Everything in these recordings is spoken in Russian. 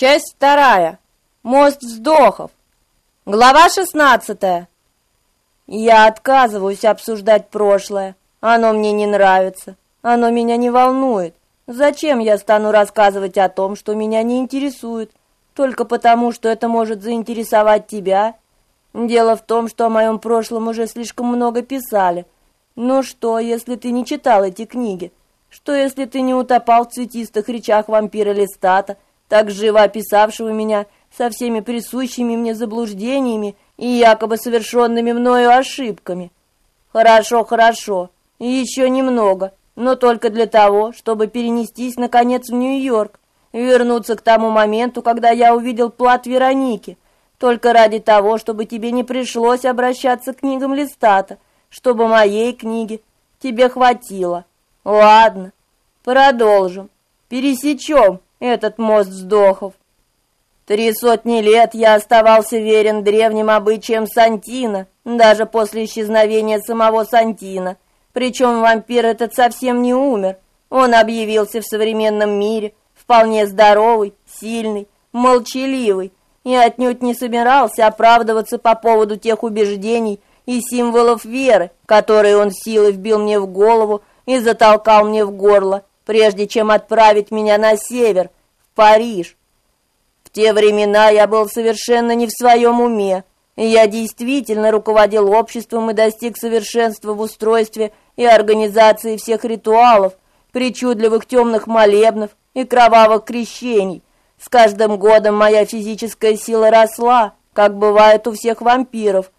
Часть вторая. Мост вздохов. Глава шестнадцатая. Я отказываюсь обсуждать прошлое. Оно мне не нравится. Оно меня не волнует. Зачем я стану рассказывать о том, что меня не интересует, только потому, что это может заинтересовать тебя? Дело в том, что о моем прошлом уже слишком много писали. Ну что, если ты не читал эти книги? Что, если ты не утопал в цветистых речах вампира Листата, так живо описавшего меня со всеми присущими мне заблуждениями и якобы совершенными мною ошибками? Хорошо, хорошо, еще немного, но только для того, чтобы перенестись, наконец, в Нью-Йорк, вернуться к тому моменту, когда я увидел плат Вероники, только ради того, чтобы тебе не пришлось обращаться к книгам Листата, чтобы моей книги тебе хватило. Ладно, продолжим, пересечем этот мост вздохов. Три сотни лет я оставался верен древним обычаям Сантина, даже после исчезновения самого Сантина. Причем вампир этот совсем не умер. Он объявился в современном мире, вполне здоровый, сильный, молчаливый, и отнюдь не собирался оправдываться по поводу тех убеждений и символов веры, которые он силой вбил мне в голову и затолкал мне в горло, прежде чем отправить меня на север, Париж. В те времена я был совершенно не в своем уме. Я действительно руководил обществом и достиг совершенства в устройстве и организации всех ритуалов, причудливых темных молебнов и кровавых крещений. С каждым годом моя физическая сила росла, как бывает у всех вампиров.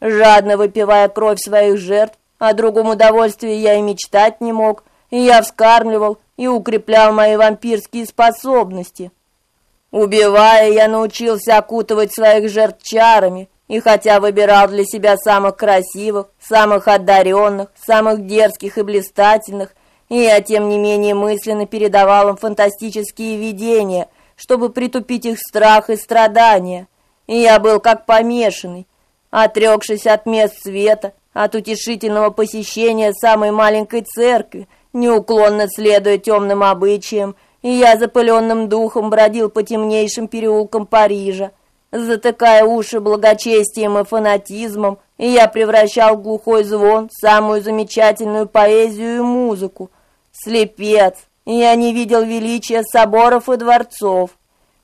Жадно выпивая кровь своих жертв, о другом удовольствии я и мечтать не мог, я вскармливал и укреплял мои вампирские способности. Убивая, я научился окутывать своих жертв чарами, и хотя выбирал для себя самых красивых, самых одаренных, самых дерзких и блистательных, и я, тем не менее, мысленно передавал им фантастические видения, чтобы притупить их страх и страдания. И я был как помешанный, отрекшись от мест света, от утешительного посещения самой маленькой церкви, неуклонно следуя темным обычаям, и я запыленным духом бродил по темнейшим переулкам Парижа, затыкая уши благочестием и фанатизмом, и я превращал глухой звон самую замечательную поэзию и музыку. Слепец, я не видел величия соборов и дворцов.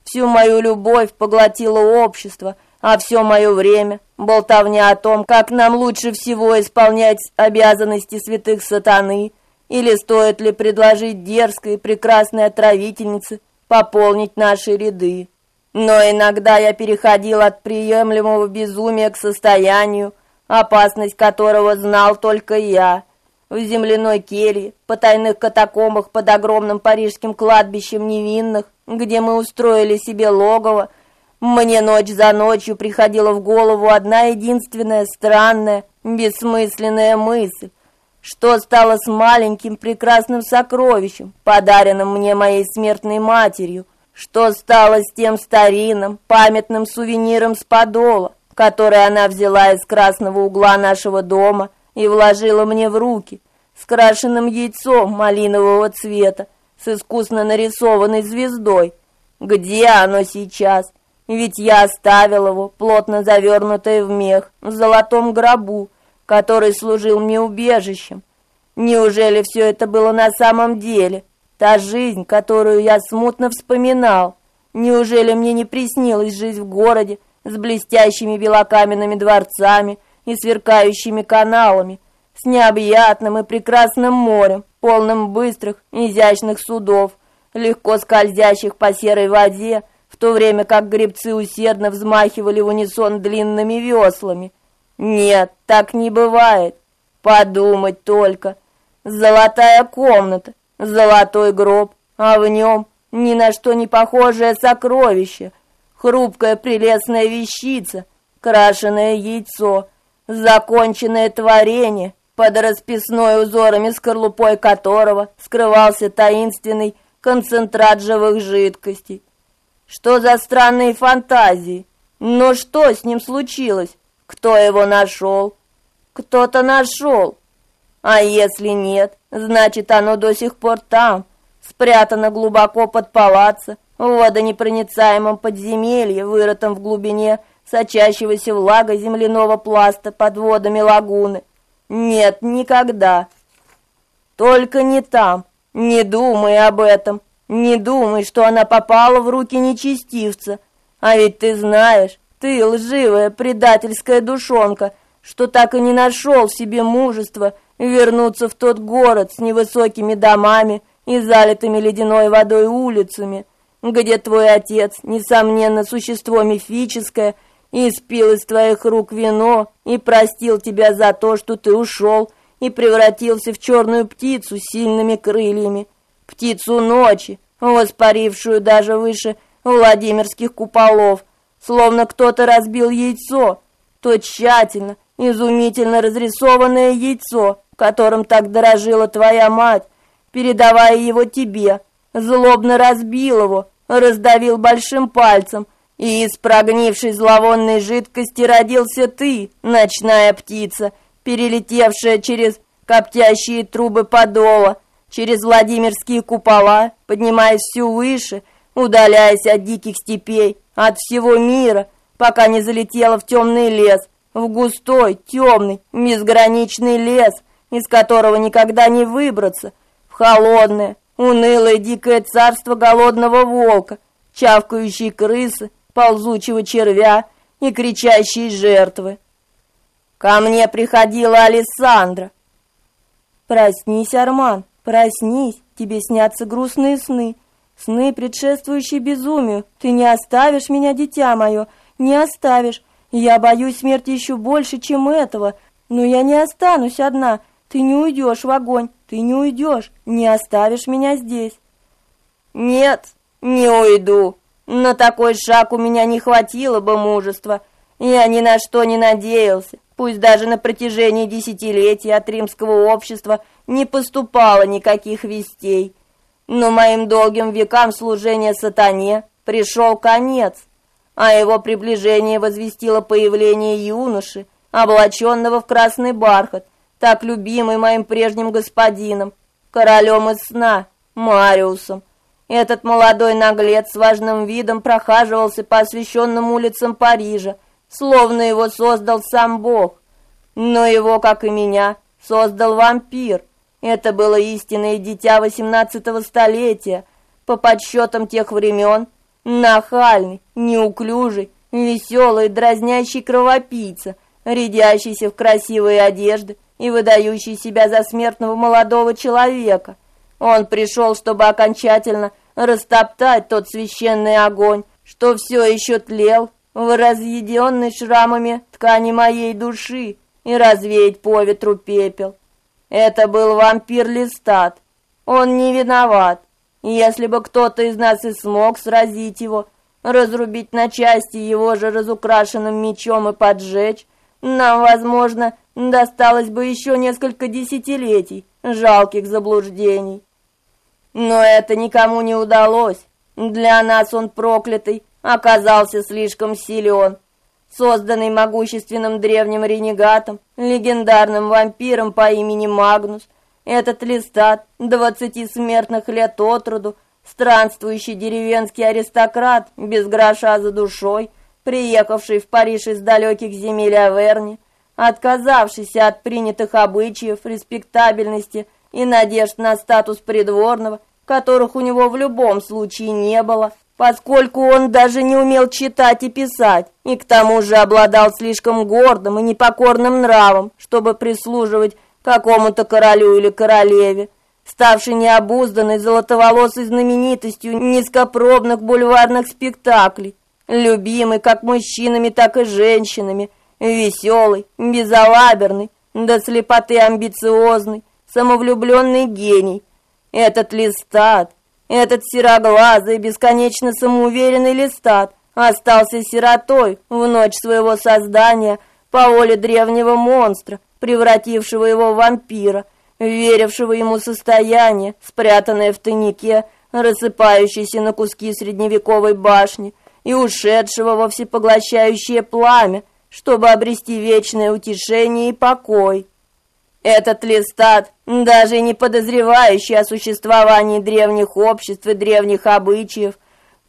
Всю мою любовь поглотило общество, а все мое время — болтовня о том, как нам лучше всего исполнять обязанности святых сатаны, или стоит ли предложить дерзкой и прекрасной отравительнице пополнить наши ряды. Но иногда я переходил от приемлемого безумия к состоянию, опасность которого знал только я. В земляной келье, по тайных катакомбах под огромным парижским кладбищем невинных, где мы устроили себе логово, мне ночь за ночью приходила в голову одна единственная странная, бессмысленная мысль. Что стало с маленьким прекрасным сокровищем, подаренным мне моей смертной матерью? Что стало с тем старинным, памятным сувениром с подола, который она взяла из красного угла нашего дома и вложила мне в руки, с крашенным яйцом малинового цвета, с искусно нарисованной звездой? Где оно сейчас? Ведь я оставил его, плотно завернутое в мех, в золотом гробу, который служил мне убежищем. Неужели все это было на самом деле? Та жизнь, которую я смутно вспоминал. Неужели мне не приснилась жизнь в городе с блестящими белокаменными дворцами и сверкающими каналами, с необъятным и прекрасным морем, полным быстрых, изящных судов, легко скользящих по серой воде, в то время как гребцы усердно взмахивали в унисон длинными веслами. Нет, так не бывает. Подумать только. Золотая комната, золотой гроб, а в нем ни на что не похожее сокровище, хрупкая прелестная вещица, крашеное яйцо, законченное творение, под расписной узорами скорлупой которого скрывался таинственный концентрат живых жидкостей. Что за странные фантазии? Но что с ним случилось? Кто его нашел? Кто-то нашел. А если нет, значит, оно до сих пор там, спрятано глубоко под палаццо в водонепроницаемом подземелье, вырытом в глубине сочащегося влага земляного пласта под водами лагуны. Нет, никогда. Только не там. Не думай об этом. Не думай, что она попала в руки нечестивца. А ведь ты знаешь, ты лживая предательская душонка, что так и не нашел в себе мужества вернуться в тот город с невысокими домами и залитыми ледяной водой улицами, где твой отец, несомненно, существо мифическое, испил из твоих рук вино и простил тебя за то, что ты ушел и превратился в черную птицу с сильными крыльями, птицу ночи, воспарившую даже выше Владимирских куполов, словно кто-то разбил яйцо, то тщательно, изумительно разрисованное яйцо, которым так дорожила твоя мать, передавая его тебе, злобно разбил его, раздавил большим пальцем, и из прогнившей зловонной жидкости родился ты, ночная птица, перелетевшая через коптящие трубы подола, через Владимирские купола, поднимаясь все выше, удаляясь от диких степей, от всего мира, пока не залетела в темный лес, в густой, темный, безграничный лес, из которого никогда не выбраться, в холодное, унылое дикое царство голодного волка, чавкающей крысы, ползучего червя и кричащей жертвы. Ко мне приходила Александра. Проснись, Арман, проснись, тебе снятся грустные сны, сны, предшествующие безумию. Ты не оставишь меня, дитя мое, не оставишь. Я боюсь смерти еще больше, чем этого, но я не останусь одна. Ты не уйдешь в огонь, ты не уйдешь, не оставишь меня здесь. Нет, не уйду. На такой шаг у меня не хватило бы мужества. Я ни на что не надеялся. Пусть даже на протяжении десятилетий от римского общества не поступало никаких вестей. Но моим долгим векам служения сатане пришел конец, а его приближение возвестило появление юноши, облаченного в красный бархат, так любимый моим прежним господином, королем из сна, Мариусом. Этот молодой наглец с важным видом прохаживался по освещенным улицам Парижа, словно его создал сам Бог. Но его, как и меня, создал вампир. Это было истинное дитя восемнадцатого столетия, по подсчетам тех времен, нахальный, неуклюжий, веселый, дразнящий кровопийца, рядящийся в красивые одежды, и выдающий себя за смертного молодого человека. Он пришел, чтобы окончательно растоптать тот священный огонь, что все еще тлел в разъеденной шрамами ткани моей души и развеять по ветру пепел. Это был вампир Листат. Он не виноват. Если бы кто-то из нас и смог сразить его, разрубить на части его же разукрашенным мечом и поджечь, нам, возможно, досталось бы еще несколько десятилетий жалких заблуждений. Но это никому не удалось. Для нас он проклятый оказался слишком силен. Созданный могущественным древним ренегатом, легендарным вампиром по имени Магнус, этот листат, двадцати смертных лет от роду, странствующий деревенский аристократ без гроша за душой, приехавший в Париж из далеких земель Аверни, отказавшийся от принятых обычаев, респектабельности и надежд на статус придворного, которых у него в любом случае не было, поскольку он даже не умел читать и писать, и к тому же обладал слишком гордым и непокорным нравом, чтобы прислуживать какому-то королю или королеве, ставший необузданной золотоволосой знаменитостью низкопробных бульварных спектаклей, любимый как мужчинами, так и женщинами, веселый, безалаберный, до слепоты амбициозный, самовлюбленный гений. Этот листат, этот сероглазый, бесконечно самоуверенный листат остался сиротой в ночь своего создания по воле древнего монстра, превратившего его в вампира, верившего ему состояние, спрятанное в тайнике, рассыпающееся на куски средневековой башни, и ушедшего во всепоглощающее пламя, чтобы обрести вечное утешение и покой. Этот листат, даже не подозревающий о существовании древних обществ и древних обычаев,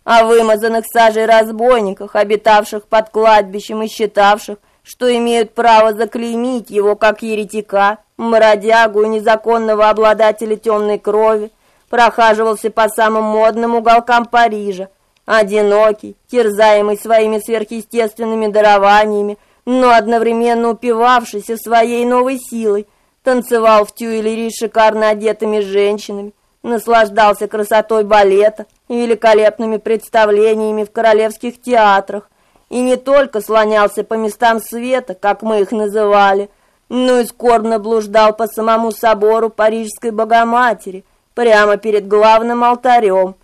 о вымазанных сажей разбойниках, обитавших под кладбищем и считавших, что имеют право заклеймить его как еретика, мародягу и незаконного обладателя темной крови, прохаживался по самым модным уголкам Парижа, одинокий, терзаемый своими сверхъестественными дарованиями, но одновременно упивавшийся своей новой силой, танцевал в тюэллерии с шикарно одетыми женщинами, наслаждался красотой балета и великолепными представлениями в королевских театрах, и не только слонялся по местам света, как мы их называли, но и скорбно блуждал по самому собору Парижской Богоматери, прямо перед главным алтарем.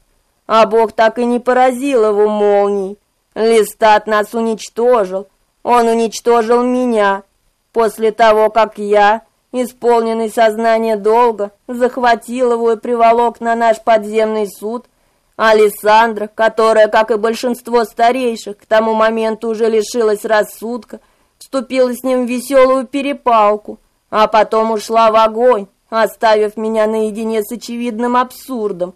А Бог так и не поразил его молнией. Листат нас уничтожил, он уничтожил меня. После того, как я, исполненный сознания долга, захватил его и приволок на наш подземный суд, Александра, которая, как и большинство старейших, к тому моменту уже лишилась рассудка, вступила с ним в веселую перепалку, а потом ушла в огонь, оставив меня наедине с очевидным абсурдом.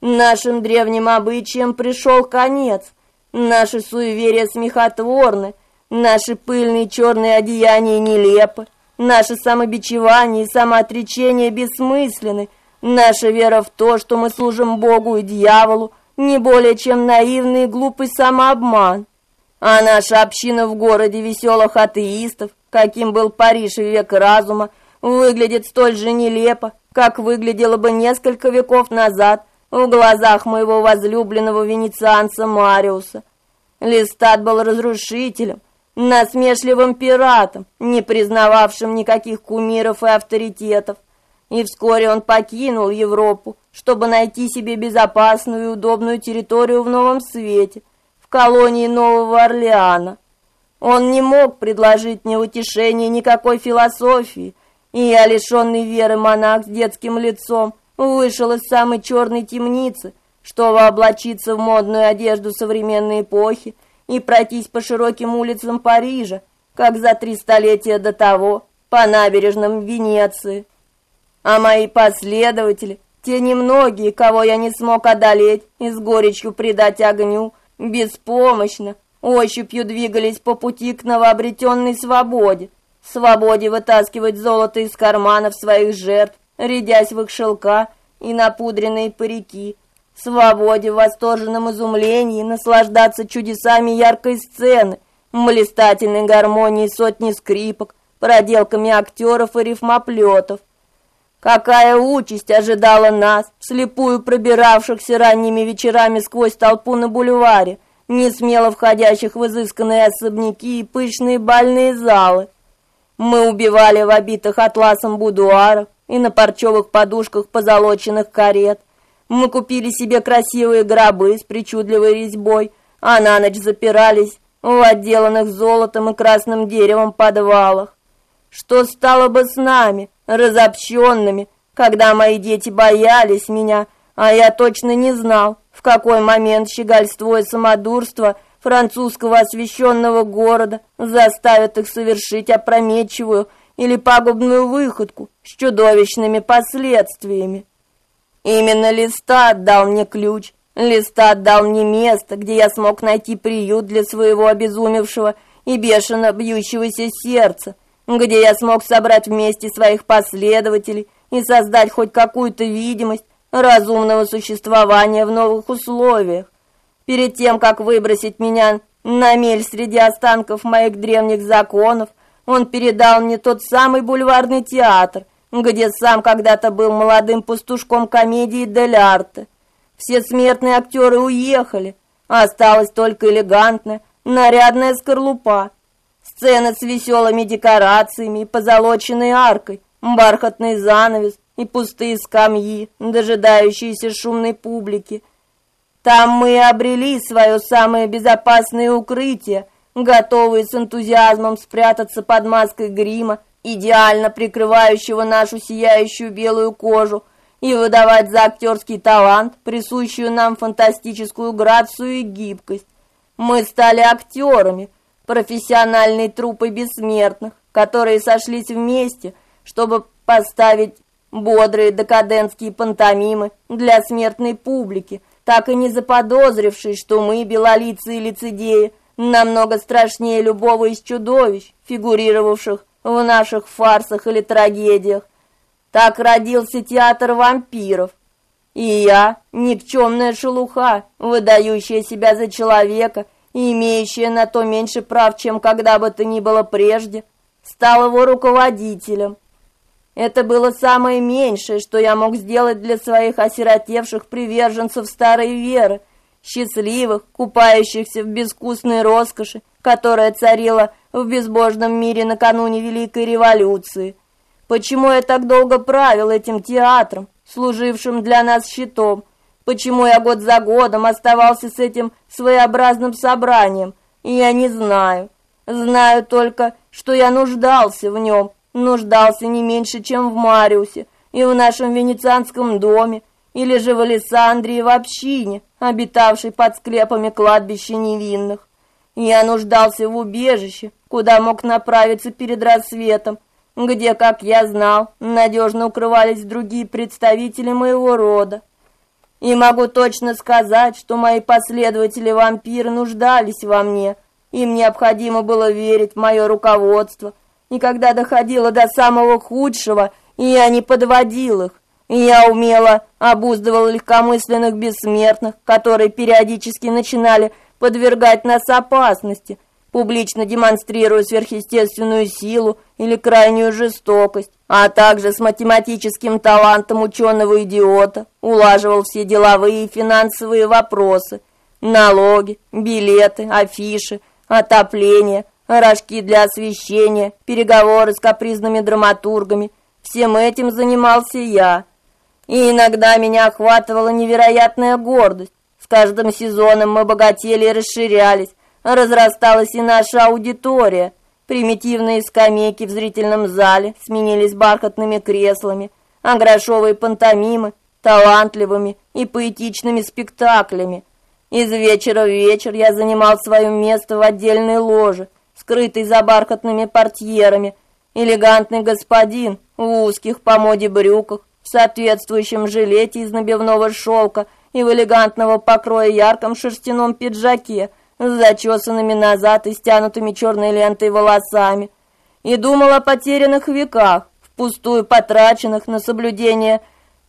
Нашим древним обычаям пришел конец, наши суеверия смехотворны, Наши пыльные черные одеяния нелепы, наше самобичевание и самоотречение бессмысленны, наша вера в то, что мы служим Богу и дьяволу, не более чем наивный и глупый самообман. А наша община в городе веселых атеистов, каким был Париж в век разума, выглядит столь же нелепо, как выглядела бы несколько веков назад в глазах моего возлюбленного венецианца Мариуса. Листат был разрушителем, насмешливым пиратом, не признававшим никаких кумиров и авторитетов. И вскоре он покинул Европу, чтобы найти себе безопасную и удобную территорию в Новом Свете, в колонии Нового Орлеана. Он не мог предложить мне утешения никакой философии, и я, лишенный веры монах с детским лицом, вышел из самой черной темницы, чтобы облачиться в модную одежду современной эпохи и пройтись по широким улицам Парижа, как за три столетия до того, по набережным Венеции. А мои последователи, те немногие, кого я не смог одолеть и с горечью предать огню, беспомощно, ощупью двигались по пути к новообретенной свободе, свободе вытаскивать золото из карманов своих жертв, рядясь в их шелка и напудренные парики, свободе, в восторженном изумлении наслаждаться чудесами яркой сцены, блистательной гармонией сотни скрипок, проделками актеров и рифмоплетов. Какая участь ожидала нас, слепую пробиравшихся ранними вечерами сквозь толпу на бульваре, не смело входящих в изысканные особняки и пышные бальные залы. Мы убивали в обитых атласом будуарах и на парчевых подушках позолоченных карет, мы купили себе красивые гробы с причудливой резьбой, а на ночь запирались в отделанных золотом и красным деревом подвалах. Что стало бы с нами, разобщенными, когда мои дети боялись меня, а я точно не знал, в какой момент щегольство и самодурство французского освященного города заставят их совершить опрометчивую или пагубную выходку с чудовищными последствиями. Именно Листат дал мне ключ. Листат дал мне место, где я смог найти приют для своего обезумевшего и бешено бьющегося сердца, где я смог собрать вместе своих последователей и создать хоть какую-то видимость разумного существования в новых условиях. Перед тем, как выбросить меня на мель среди останков моих древних законов, он передал мне тот самый бульварный театр, где сам когда-то был молодым пастушком комедии «Дель Арте». Все смертные актеры уехали, осталась только элегантная, нарядная скорлупа. Сцена с веселыми декорациями позолоченной аркой, бархатный занавес и пустые скамьи, дожидающиеся шумной публики. Там мы обрели свое самое безопасное укрытие, готовые с энтузиазмом спрятаться под маской грима идеально прикрывающего нашу сияющую белую кожу, и выдавать за актерский талант, присущую нам фантастическую грацию и гибкость. Мы стали актерами, профессиональной труппой бессмертных, которые сошлись вместе, чтобы поставить бодрые декадентские пантомимы для смертной публики, так и не заподозривший, что мы, белолицые лицедеи, намного страшнее любого из чудовищ, фигурировавших в наших фарсах или трагедиях. Так родился театр вампиров. И я, никчемная шелуха, выдающая себя за человека и имеющая на то меньше прав, чем когда бы то ни было прежде, стал его руководителем. Это было самое меньшее, что я мог сделать для своих осиротевших приверженцев старой веры, счастливых, купающихся в безвкусной роскоши, которая царила в безбожном мире накануне Великой революции. Почему я так долго правил этим театром, служившим для нас щитом? Почему я год за годом оставался с этим своеобразным собранием? Я не знаю. Знаю только, что я нуждался в нем, нуждался не меньше, чем в Мариусе и в нашем венецианском доме, или же в Александрии в общине, обитавшей под склепами кладбища невинных. Я нуждался в убежище, куда мог направиться перед рассветом, где, как я знал, надежно укрывались другие представители моего рода. И могу точно сказать, что мои последователи-вампиры нуждались во мне, им необходимо было верить в мое руководство, и когда доходило до самого худшего, я не подводил их. Я умело обуздывал легкомысленных бессмертных, которые периодически начинали подвергать нас опасности, публично демонстрируя сверхъестественную силу или крайнюю жестокость, а также с математическим талантом ученого-идиота улаживал все деловые и финансовые вопросы, налоги, билеты, афиши, отопление, рожки для освещения, переговоры с капризными драматургами. Всем этим занимался я. И иногда меня охватывала невероятная гордость. С каждым сезоном мы богатели и расширялись, разрасталась и наша аудитория. Примитивные скамейки в зрительном зале сменились бархатными креслами, а грошовые пантомимы талантливыми и поэтичными спектаклями. Из вечера в вечер я занимал свое место в отдельной ложе, скрытой за бархатными портьерами. Элегантный господин в узких по моде брюках, в соответствующем жилете из набивного шелка и в элегантного покроя ярком шерстяном пиджаке с зачесанными назад и стянутыми черной лентой волосами. И думал о потерянных веках, впустую потраченных на соблюдение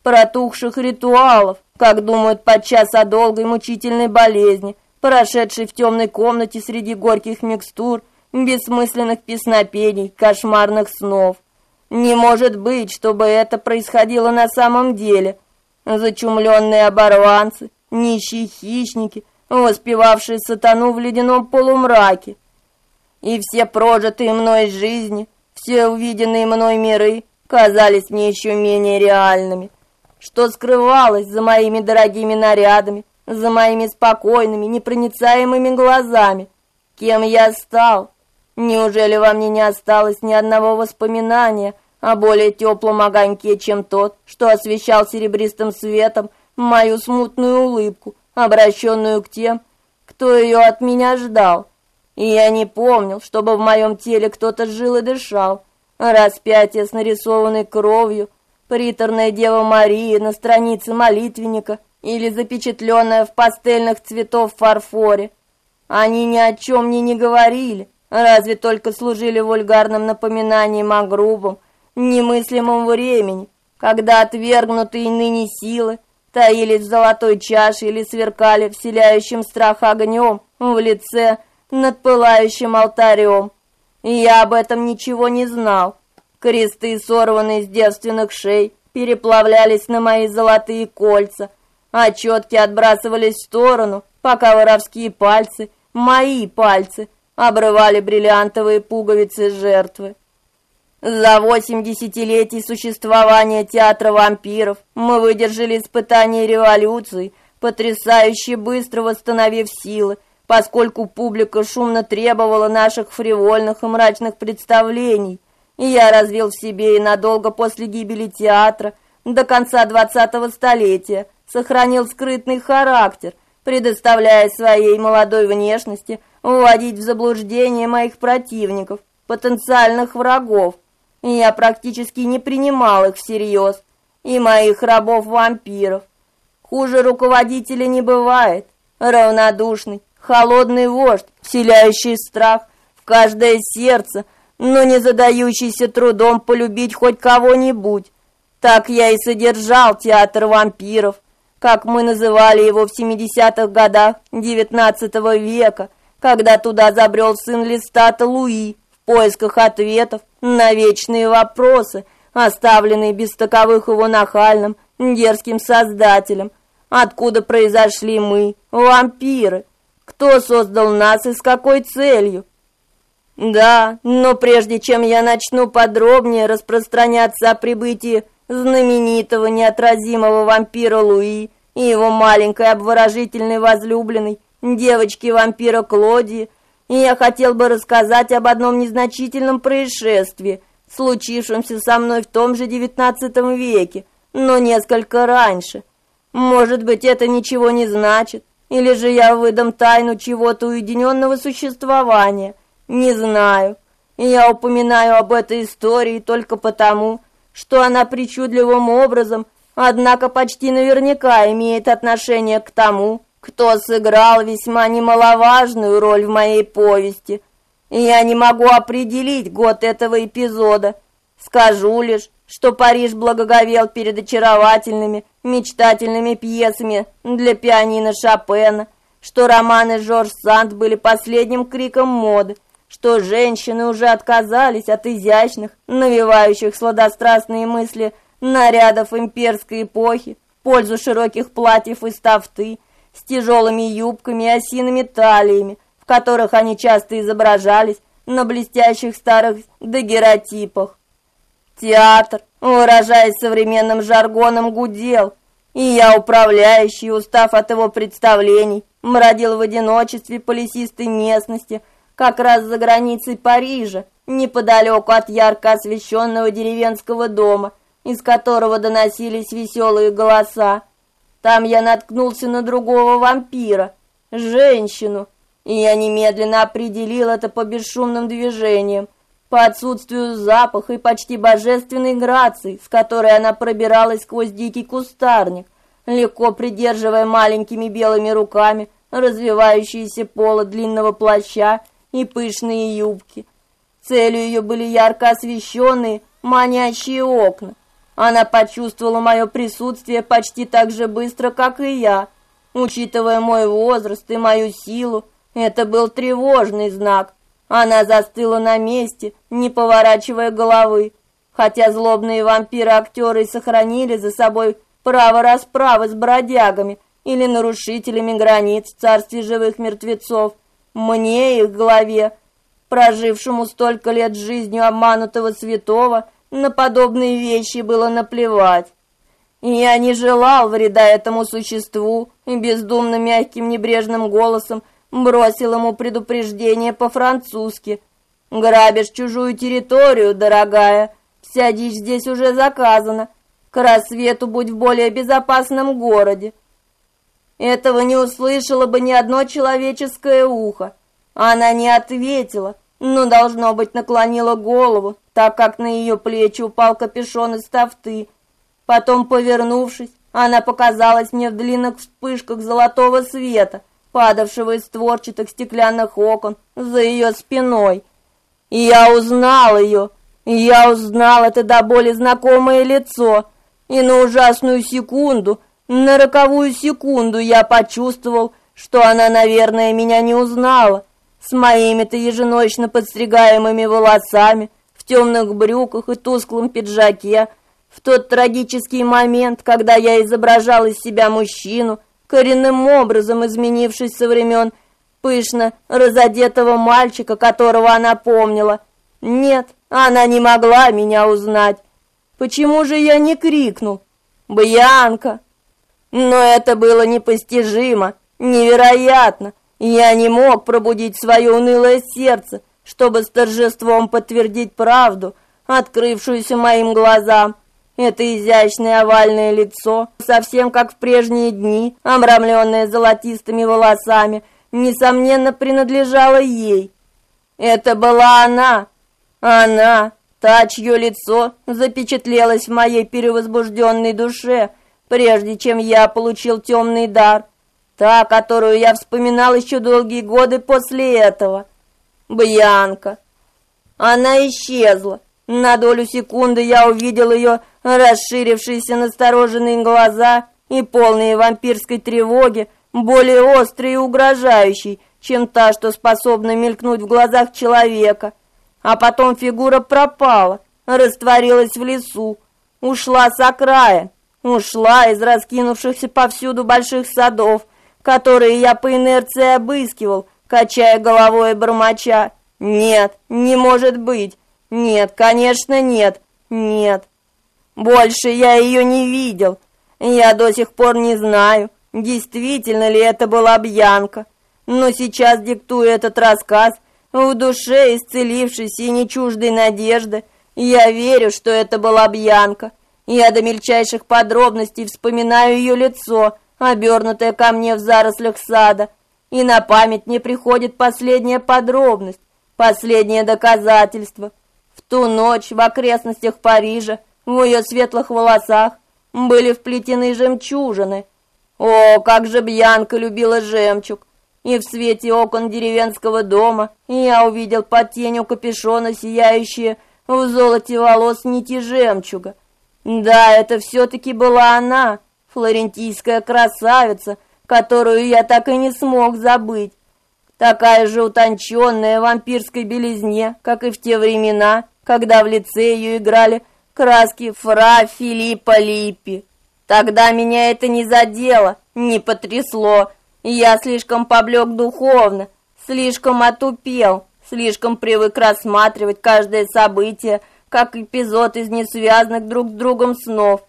протухших ритуалов, как думают подчас о долгой мучительной болезни, прошедшей в темной комнате среди горьких микстур, бессмысленных песнопений, кошмарных снов. Не может быть, чтобы это происходило на самом деле. Зачумленные оборванцы, нищие хищники, воспевавшие сатану в ледяном полумраке. И все прожитые мной жизни, все увиденные мной миры казались мне еще менее реальными что скрывалось за моими дорогими нарядами, за моими спокойными, непроницаемыми глазами. Кем я стал? Неужели во мне не осталось ни одного воспоминания о более теплом огоньке, чем тот, что освещал серебристым светом мою смутную улыбку, обращенную к тем, кто ее от меня ждал? И я не помнил, чтобы в моем теле кто-то жил и дышал. Распятие с нарисованной кровью — приторная Дева Мария на странице молитвенника или запечатленная в пастельных цветов фарфоре. Они ни о чем мне не говорили, разве только служили вульгарным напоминанием о грубом, немыслимом времени, когда отвергнутые ныне силы таились в золотой чаше или сверкали вселяющим страх огнем в лице над пылающим алтарем. Я об этом ничего не знал. Кресты, сорванные с девственных шей, переплавлялись на мои золотые кольца, а четки отбрасывались в сторону, пока воровские пальцы, мои пальцы, обрывали бриллиантовые пуговицы жертвы. За восемь десятилетий существования театра вампиров мы выдержали испытания революции, потрясающе быстро восстановив силы, поскольку публика шумно требовала наших фривольных и мрачных представлений – и я развил в себе и надолго после гибели театра, до конца двадцатого столетия, сохранил скрытный характер, предоставляя своей молодой внешности вводить в заблуждение моих противников, потенциальных врагов. Я практически не принимал их всерьез, и моих рабов-вампиров. Хуже руководителя не бывает. Равнодушный, холодный вождь, вселяющий страх в каждое сердце, но не задающийся трудом полюбить хоть кого-нибудь. Так я и содержал театр вампиров, как мы называли его в 70-х годах XIX века, когда туда забрел сын Листата Луи поисках ответов на вечные вопросы, оставленные без таковых его нахальным, дерзким создателем. Откуда произошли мы, вампиры? Кто создал нас и с какой целью? Да, но прежде чем я начну подробнее распространяться о прибытии знаменитого неотразимого вампира Луи и его маленькой обворожительной возлюбленной, девочки-вампира Клодии, я хотел бы рассказать об одном незначительном происшествии, случившемся со мной в том же девятнадцатом веке, но несколько раньше. Может быть, это ничего не значит, или же я выдам тайну чего-то уединенного существования, не знаю. Я упоминаю об этой истории только потому, что она причудливым образом, однако почти наверняка имеет отношение к тому, кто сыграл весьма немаловажную роль в моей повести. Я не могу определить год этого эпизода. Скажу лишь, что Париж благоговел перед очаровательными, мечтательными пьесами для пианино Шопена, что романы Жорж Санд были последним криком моды, что женщины уже отказались от изящных, навевающих сладострастные мысли нарядов имперской эпохи в пользу широких платьев из тафты с тяжелыми юбками и осиными талиями, в которых они часто изображались на блестящих старых дагеротипах. Театр, выражаясь современным жаргоном, гудел, и я, управляющий, устав от его представлений, бродил в одиночестве по лесистой местности, как раз за границей Парижа, неподалеку от ярко освещенного деревенского дома, из которого доносились веселые голоса. Там я наткнулся на другого вампира, женщину, и я немедленно определил это по бесшумным движениям, по отсутствию запаха и почти божественной грации, с которой она пробиралась сквозь дикий кустарник, легко придерживая маленькими белыми руками развивающиеся полы длинного плаща и пышные юбки. Целью ее были ярко освещенные, манящие окна. Она почувствовала мое присутствие почти так же быстро, как и я. Учитывая мой возраст и мою силу, это был тревожный знак. Она застыла на месте, не поворачивая головы, хотя злобные вампиры-актеры сохранили за собой право расправы с бродягами или нарушителями границ в живых мертвецов. Мне, их главе, прожившему столько лет жизнью обманутого святого, на подобные вещи было наплевать. Я не желал вреда этому существу и бездумно мягким небрежным голосом бросил ему предупреждение по-французски. «Грабишь чужую территорию, дорогая. Вся дичь здесь уже заказана. К рассвету будь в более безопасном городе. Этого не услышало бы ни одно человеческое ухо. Она не ответила, но, должно быть, наклонила голову, так как на ее плечи упал капюшон из тафты. Потом, повернувшись, она показалась мне в длинных вспышках золотого света, падавшего из створчатых стеклянных окон за ее спиной. И я узнал ее, и я узнал это до боли знакомое лицо, и на ужасную секунду – на роковую секунду я почувствовал, что она, наверное, меня не узнала. С моими-то еженочно подстригаемыми волосами, в темных брюках и тусклом пиджаке, в тот трагический момент, когда я изображал из себя мужчину, коренным образом изменившись со времен пышно разодетого мальчика, которого она помнила. Нет, она не могла меня узнать. Почему же я не крикнул? «Бьянка! Но это было непостижимо, невероятно. Я не мог пробудить свое унылое сердце, чтобы с торжеством подтвердить правду, открывшуюся моим глазам. Это изящное овальное лицо, совсем как в прежние дни, обрамленное золотистыми волосами, несомненно принадлежало ей. Это была она, она, та, чье лицо запечатлелось в моей перевозбужденной душе – прежде чем я получил темный дар. Та, которую я вспоминал еще долгие годы после этого. Бьянка. Она исчезла. На долю секунды я увидел ее расширившиеся настороженные глаза и полные вампирской тревоги, более острые и угрожающие, чем та, что способна мелькнуть в глазах человека. А потом фигура пропала, растворилась в лесу, ушла с окрая, ушла из раскинувшихся повсюду больших садов, которые я по инерции обыскивал, качая головой и бормоча. Нет, не может быть. Нет, конечно, нет. Нет. Больше я ее не видел. Я до сих пор не знаю, действительно ли это была Бьянка. Но сейчас, диктуя этот рассказ, в душе исцелившейся и не чуждой надежды, я верю, что это была Бьянка. Я до мельчайших подробностей вспоминаю ее лицо, обернутое ко мне в зарослях сада, и на память мне приходит последняя подробность, последнее доказательство. В ту ночь в окрестностях Парижа в ее светлых волосах были вплетены жемчужины. О, как же Бьянка любила жемчуг! И в свете окон деревенского дома я увидел под тенью капюшона сияющие в золоте волос нити жемчуга. Да, это все-таки была она, флорентийская красавица, которую я так и не смог забыть. Такая же утонченная в вампирской белизне, как и в те времена, когда в лице ее играли краски фра Филиппа Липпи. Тогда меня это не задело, не потрясло. Я слишком поблек духовно, слишком отупел, слишком привык рассматривать каждое событие как эпизод из несвязанных друг с другом снов.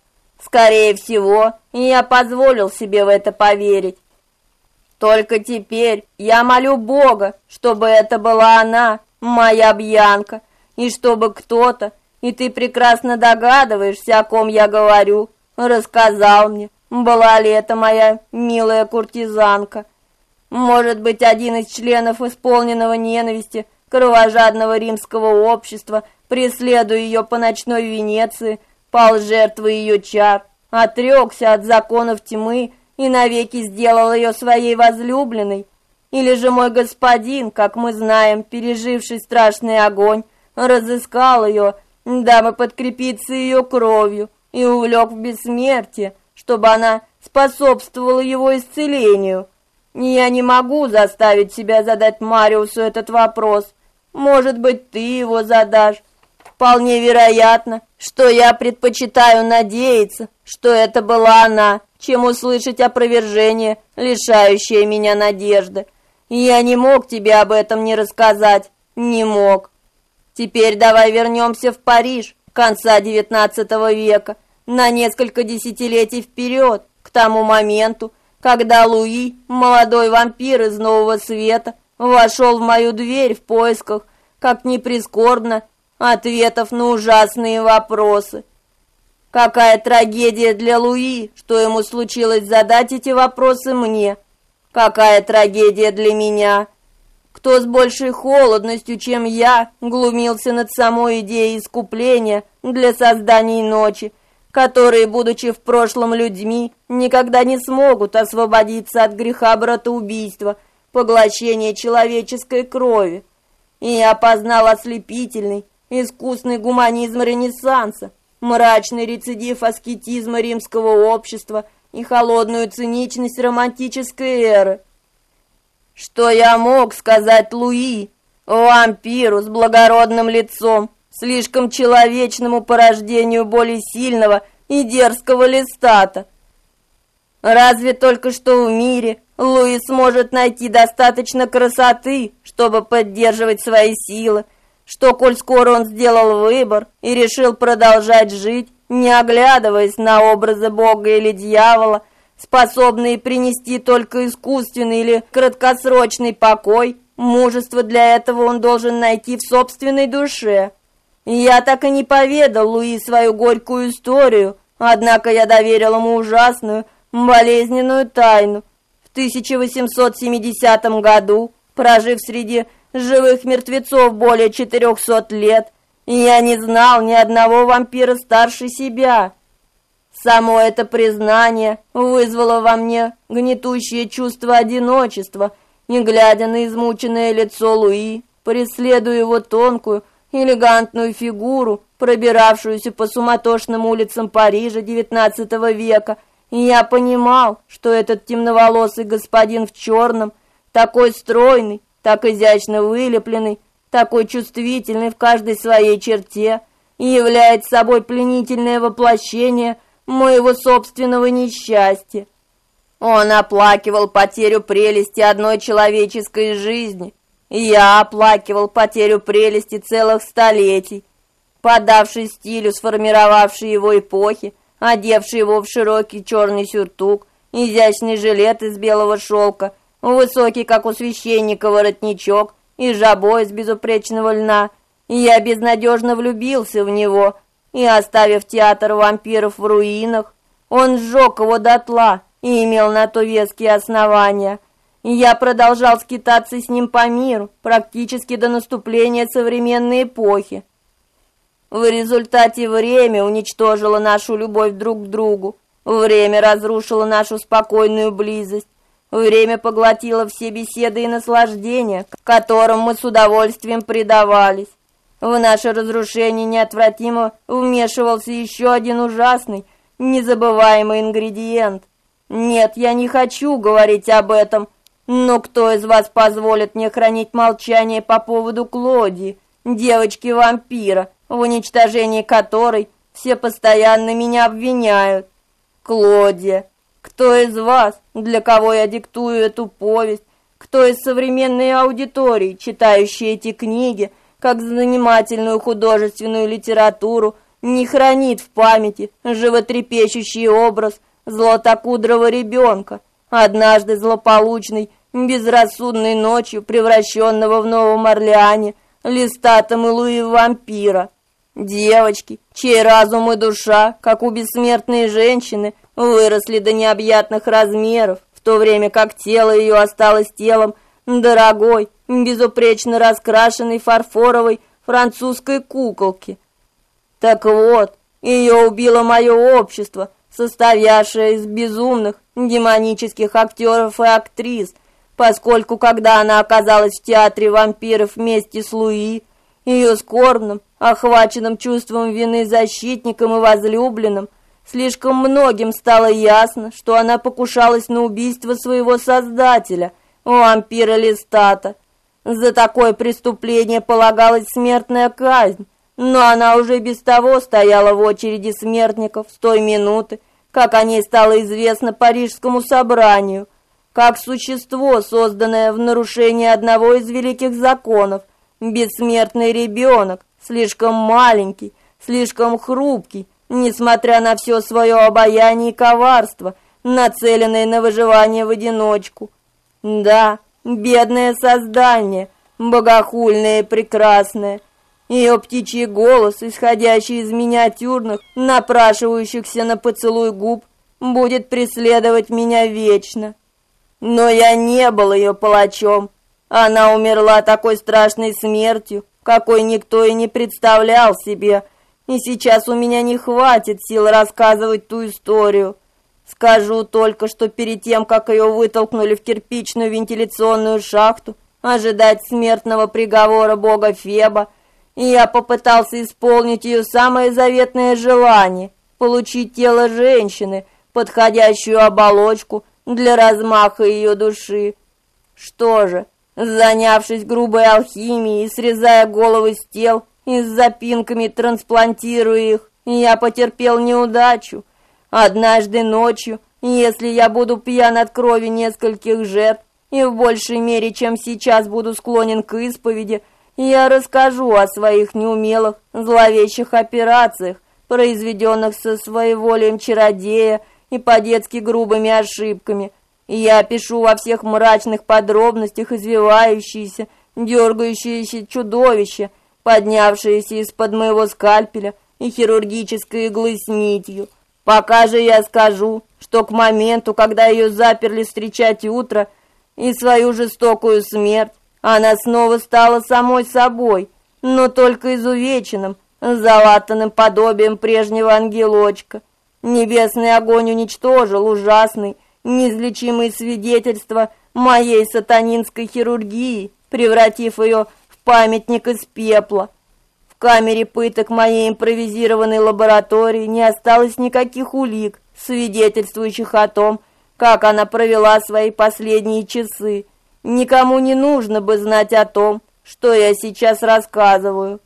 Скорее всего, я позволил себе в это поверить. Только теперь я молю Бога, чтобы это была она, моя Бьянка, и чтобы кто-то, и ты прекрасно догадываешься, о ком я говорю, рассказал мне, была ли это моя милая куртизанка. Может быть, один из членов исполненного ненависти кровожадного римского общества, преследуя ее по ночной Венеции, пал жертвой ее чар, отрекся от законов тьмы и навеки сделал ее своей возлюбленной. Или же мой господин, как мы знаем, переживший страшный огонь, разыскал ее, дабы подкрепиться ее кровью и увлек в бессмертие, чтобы она способствовала его исцелению. Я не могу заставить себя задать Мариусу этот вопрос. Может быть, ты его задашь. Вполне вероятно, что я предпочитаю надеяться, что это была она, чем услышать опровержение, лишающее меня надежды. Я не мог тебе об этом не рассказать, не мог. Теперь давай вернемся в Париж конца XIX века, на несколько десятилетий вперед, к тому моменту, когда Луи, молодой вампир из Нового Света, вошел в мою дверь в поисках, как ни прискорбно, ответов на ужасные вопросы. Какая трагедия для Луи, что ему случилось задать эти вопросы мне. Какая трагедия для меня. Кто с большей холодностью, чем я, глумился над самой идеей искупления для создания ночи, которые, будучи в прошлом людьми, никогда не смогут освободиться от греха братоубийства, поглощения человеческой крови. И я познал ослепительный, искусный гуманизм Ренессанса, мрачный рецидив аскетизма римского общества и холодную циничность романтической эры. Что я мог сказать Луи, вампиру с благородным лицом, слишком человечному по рождению более сильного и дерзкого листата? Разве только что в мире Луи сможет найти достаточно красоты, чтобы поддерживать свои силы, что, коль скоро он сделал выбор и решил продолжать жить, не оглядываясь на образы Бога или дьявола, способные принести только искусственный или краткосрочный покой, мужество для этого он должен найти в собственной душе. Я так и не поведал Луи свою горькую историю, однако я доверил ему ужасную, болезненную тайну. В 1870 году, прожив среди живых мертвецов более четырехсот лет, и я не знал ни одного вампира старше себя. Само это признание вызвало во мне гнетущее чувство одиночества, и, глядя на измученное лицо Луи, преследуя его тонкую, элегантную фигуру, пробиравшуюся по суматошным улицам Парижа XIX века, я понимал, что этот темноволосый господин в черном, такой стройный, так изящно вылепленный, такой чувствительный в каждой своей черте, и является собой пленительное воплощение моего собственного несчастья. Он оплакивал потерю прелести одной человеческой жизни, я оплакивал потерю прелести целых столетий, подавший стилю, сформировавшей его эпохи, одевший его в широкий черный сюртук, изящный жилет из белого шелка, высокий, как у священника, воротничок и жабо из безупречного льна. Я безнадежно влюбился в него, и, оставив театр вампиров в руинах, он сжег его дотла и имел на то веские основания. Я продолжал скитаться с ним по миру, практически до наступления современной эпохи. В результате время уничтожило нашу любовь друг к другу. Время разрушило нашу спокойную близость. Время поглотило все беседы и наслаждения, которым мы с удовольствием предавались. В наше разрушение неотвратимо вмешивался еще один ужасный, незабываемый ингредиент. Нет, я не хочу говорить об этом, но кто из вас позволит мне хранить молчание по поводу Клоди, девочки-вампира, в уничтожении которой все постоянно меня обвиняют. Клодия, кто из вас, для кого я диктую эту повесть, кто из современной аудитории, читающей эти книги, как занимательную художественную литературу, не хранит в памяти животрепещущий образ золотокудрого ребенка, однажды злополучный, безрассудной ночью превращенного в Новом Орлеане листатом и Луи вампира. Девочки, чей разум и душа, как у бессмертной женщины, выросли до необъятных размеров, в то время как тело ее осталось телом дорогой, безупречно раскрашенной фарфоровой французской куколки. Так вот, ее убило мое общество, состоявшее из безумных, демонических актеров и актрис, поскольку когда она оказалась в театре вампиров вместе с Луи, ее скорбным, охваченным чувством вины защитником и возлюбленным, слишком многим стало ясно, что она покушалась на убийство своего создателя, вампира Листата. За такое преступление полагалась смертная казнь, но она уже без того стояла в очереди смертников с той минуты, как о ней стало известно Парижскому собранию, как существо, созданное в нарушении одного из великих законов, бессмертный ребенок, слишком маленький, слишком хрупкий, несмотря на все свое обаяние и коварство, нацеленное на выживание в одиночку. Да, бедное создание, богохульное и прекрасное. Ее птичий голос, исходящий из миниатюрных, напрашивающихся на поцелуй губ, будет преследовать меня вечно. Но я не был ее палачом. Она умерла такой страшной смертью, какой никто и не представлял себе. И сейчас у меня не хватит сил рассказывать ту историю. Скажу только, что перед тем, как ее вытолкнули в кирпичную вентиляционную шахту, ожидать смертного приговора бога Феба, я попытался исполнить ее самое заветное желание – получить тело женщины, подходящую оболочку для размаха ее души. Что же, Занявшись грубой алхимией и срезая головы с тел и с запинками трансплантируя их, я потерпел неудачу. Однажды ночью, если я буду пьян от крови нескольких жертв и в большей мере, чем сейчас буду склонен к исповеди, я расскажу о своих неумелых, зловещих операциях, произведенных со своеволием чародея и по-детски грубыми ошибками – я пишу во всех мрачных подробностях извивающиеся, дергающиеся чудовища, поднявшиеся из-под моего скальпеля и хирургической иглы с нитью. Пока же я скажу, что к моменту, когда ее заперли встречать утро и свою жестокую смерть, она снова стала самой собой, но только изувеченным, залатанным подобием прежнего ангелочка. Небесный огонь уничтожил ужасный, неизлечимые свидетельства моей сатанинской хирургии, превратив ее в памятник из пепла. В камере пыток моей импровизированной лаборатории не осталось никаких улик, свидетельствующих о том, как она провела свои последние часы. Никому не нужно бы знать о том, что я сейчас рассказываю.